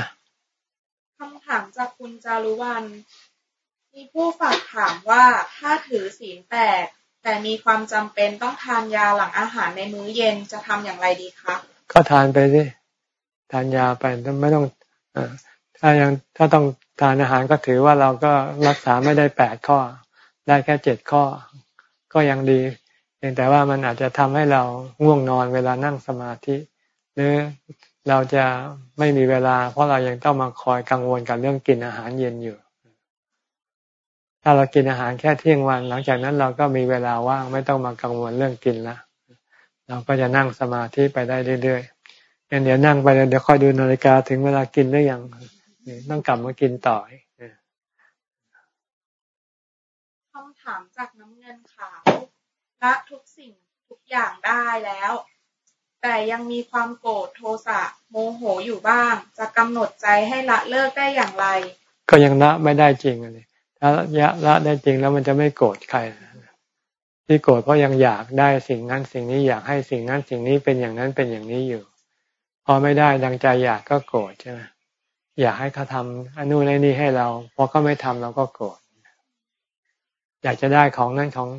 Speaker 4: คำถามจากคุณจารุวัน มีผู้ฝากถามว่าถ้าถือศีลแปด แต่มีความจำเป็นต้องทานยาหลังอาหารในมื้อเย็นจะทำอย่างไรดีคะ
Speaker 1: ก็ทานไปสิทานยาไปไม่ต้องอถ้ายังถ้าต้องทานอาหารก็ถือว่าเราก็รักษาไม่ได้แปดข้อ ได้แค่เจ็ดข้อ ก็ยังดีเพียงแต่ว่ามันอาจจะทำให้เราง่วงนอนเวลานั่งสมาธิ หรือเราจะไม่มีเวลา เพราะเรายังต้องมาคอยกังวลกับเรื่องกินอาหารเย็นอยู่ ถ้าเรากินอาหารแค่เที่ยงวัน หลังจากนั้นเราก็มีเวลาว่างไม่ต้องมากังวลเรื่องกินละเราก็จะนั่งสมาธิไปได้เรื่อยๆเดี๋ยวนั่งไปเดี๋ยวคอยดูนาฬิกาถึงเวลากินหรือยังต้องกลับมากินต่อ
Speaker 4: คำถามจากน้ำเงินขาวละทุกสิ่งทุกอย่างได้แล้ว แต่ยังมีความโกรธโทสะโมโหอยู่บ้าง จะกำหนดใจให้ละเลิกได้อย่างไร
Speaker 1: ก็ยังละไม่ได้จริงเลย ถ้าละละได้จริงแล้วมันจะไม่โกรธใคร ที่โกรธเพราะยังอยากได้สิ่งนั้นสิ่งนี้อยากให้สิ่งนั้นสิ่งนี้เป็นอย่างนั้นเป็นอย่างนี้อยู่ พอไม่ได้ดังใจอยากก็โกรธใช่ไหมอยากให้เขาทำอนุนนี้ให้เราพอเขาไม่ทำเราก็โกรธอยากจะได้ของนั้นของ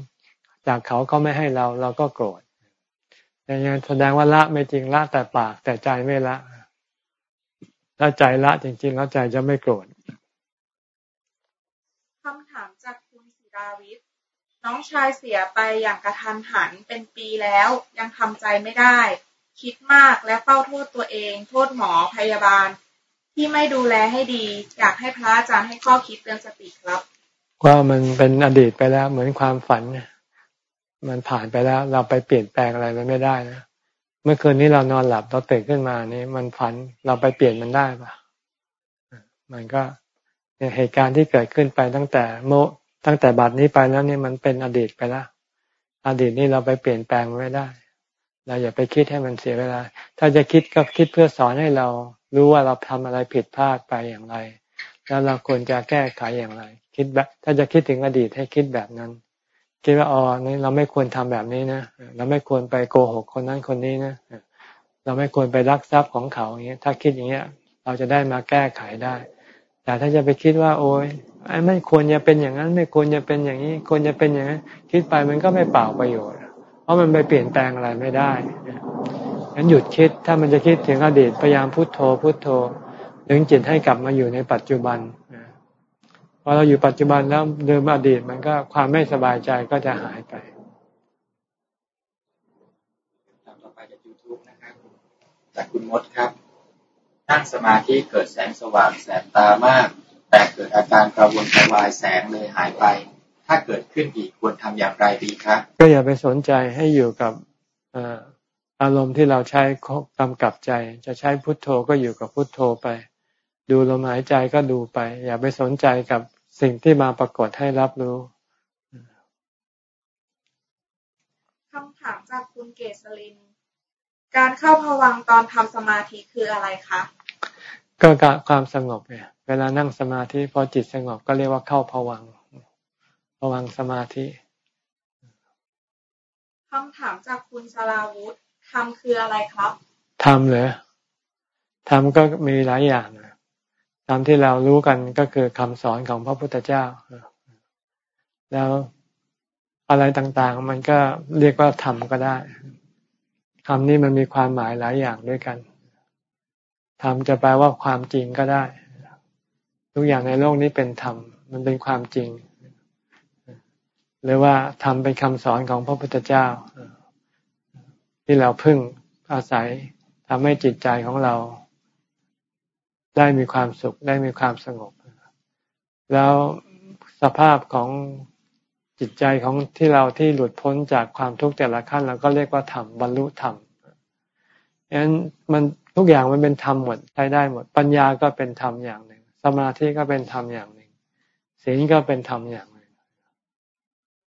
Speaker 1: จากเขาก็ไม่ให้เราเราก็โกรธอย่างนี้แสดงว่าละไม่จริงละแต่ปากแต่ใจไม่ละถ้าใจละจริง ๆ แล้วใจจะไม่โกรธ
Speaker 4: คำถามจากคุณศิราวิทย์ น้องชายเสียไปอย่างกระทันหันเป็นปีแล้ว ยังทำใจไม่ได้ คิดมากและเฝ้าโทษตัวเอง โทษหมอพยาบาล ที่ไม่ดูแลให้ดี อยากให้พระอาจารย์ให้ข้อคิดเตือนสติครับ
Speaker 1: ว่ามันเป็นอดีตไปแล้วเหมือนความฝัน มันผ่านไปแล้ว เราไปเปลี่ยนแปลงอะไรมันไม่ได้นะเมื่อคืนนี้เรานอนหลับเราตื่นขึ้นมานี่มันฝันเราไปเปลี่ยนมันได้ปะมันก็เหตุการณ์ที่เกิดขึ้นไปตั้งแต่โม ตั้งแต่บัดนี้ไปแล้วนี่มันเป็นอดีตไปแล้วอดีตนี่เราไปเปลี่ยนแปลงไม่ได้ เราอย่าไปคิดให้มันเสียเวลา ถ้าจะคิดก็คิดเพื่อสอนให้เรารู้ว่าเราทำอะไรผิดพลาดไปอย่างไร แล้วเราควรจะแก้ไขอย่างไร คิดแบบถ้าจะคิดถึงอดีตให้คิดแบบนั้น คิดว่าอ๋อนี่เราไม่ควรทำแบบนี้นะเราไม่ควรไปโกหกคนนั้นคนนี้นะเราไม่ควรไปรักทรัพย์ของเขาอย่างเงี้ย ถ้าคิดอย่างเงี้ย เราจะได้มาแก้ไขได้ แต่ถ้าจะไปคิดว่า โอ้ยไอ้ไม่ควรจะเป็นอย่างนั้น ไม่ควรจะเป็นอย่างนี้ ควรจะเป็นอย่างนั้นคิดไปมันก็ไม่เปล่าประโยชน์ เพราะมันไปเปลี่ยนแปลงอะไรไม่ได้งั้นหยุดคิดถ้ามันจะคิดถึงอดีตพยายามพุโทโธพุโทโธดึงจิตให้กลับมาอยู่ในปัจจุบันพอเราอยู่ปัจจุบันแล้วเดิมอดีตมันก็ความไม่สบายใจก็จะหายไป
Speaker 5: ต่อไปจากยูทูบนะครับจากคุณมดครับ นั่งสมาธิเกิดแสงสว่างแสบตามาก แต่เกิดอาการกระวนกระวายแสงเลยหายไป ถ้าเกิดขึ้นอีกควรทำอย่างไรดีครับ
Speaker 1: ก็อย่าไปสนใจให้อยู่กับอารมณ์ที่เราใช้กำกับใจ จะใช้พุทโธก็อยู่กับพุทโธไป ดูลมหายใจก็ดูไป อย่าไปสนใจกับสิ่งที่มาปรากฏให้รับรู้
Speaker 4: คำถามจากคุณเกษลิน การเข้าพวังตอนทำสมาธิคืออะไรคะ
Speaker 1: ก็ความสงบเนี่ย เวลานั่งสมาธิพอจิตสงบก็เรียกว่าเข้าผวังผวังสมาธิ
Speaker 4: คำถามจากคุณสลาวุธธรรมคืออะไรครับ
Speaker 1: ธรรมเหรอธรรมก็มีหลายอย่างธรรมที่เรารู้กันก็คือคำสอนของพระพุทธเจ้า แล้วอะไรต่างๆ มันก็เรียกว่าธรรมก็ได้ธรรมนี่มันมีความหมายหลายอย่างด้วยกัน ธรรมจะแปลว่าความจริงก็ได้ ทุกอย่างในโลกนี้เป็นธรรม มันเป็นความจริง หรือว่าธรรมเป็นคำสอนของพระพุทธเจ้า ที่เราพึ่งอาศัยทำให้จิตใจของเรา ได้มีความสุขได้มีความสงบ แล้วสภาพของจิตใจของที่เราที่หลุดพ้นจากความทุกข์แต่ละขั้นเราก็เรียกว่าธรรมบรรลุธรรมฉะนั้นมัน ทุกอย่างมันเป็นธรรมหมดใช้ได้หมด ปัญญาก็เป็นธรรมอย่างหนึ่ง สมาธิก็เป็นธรรมอย่างหนึ่งศีลก็เป็นธรรมอย่าง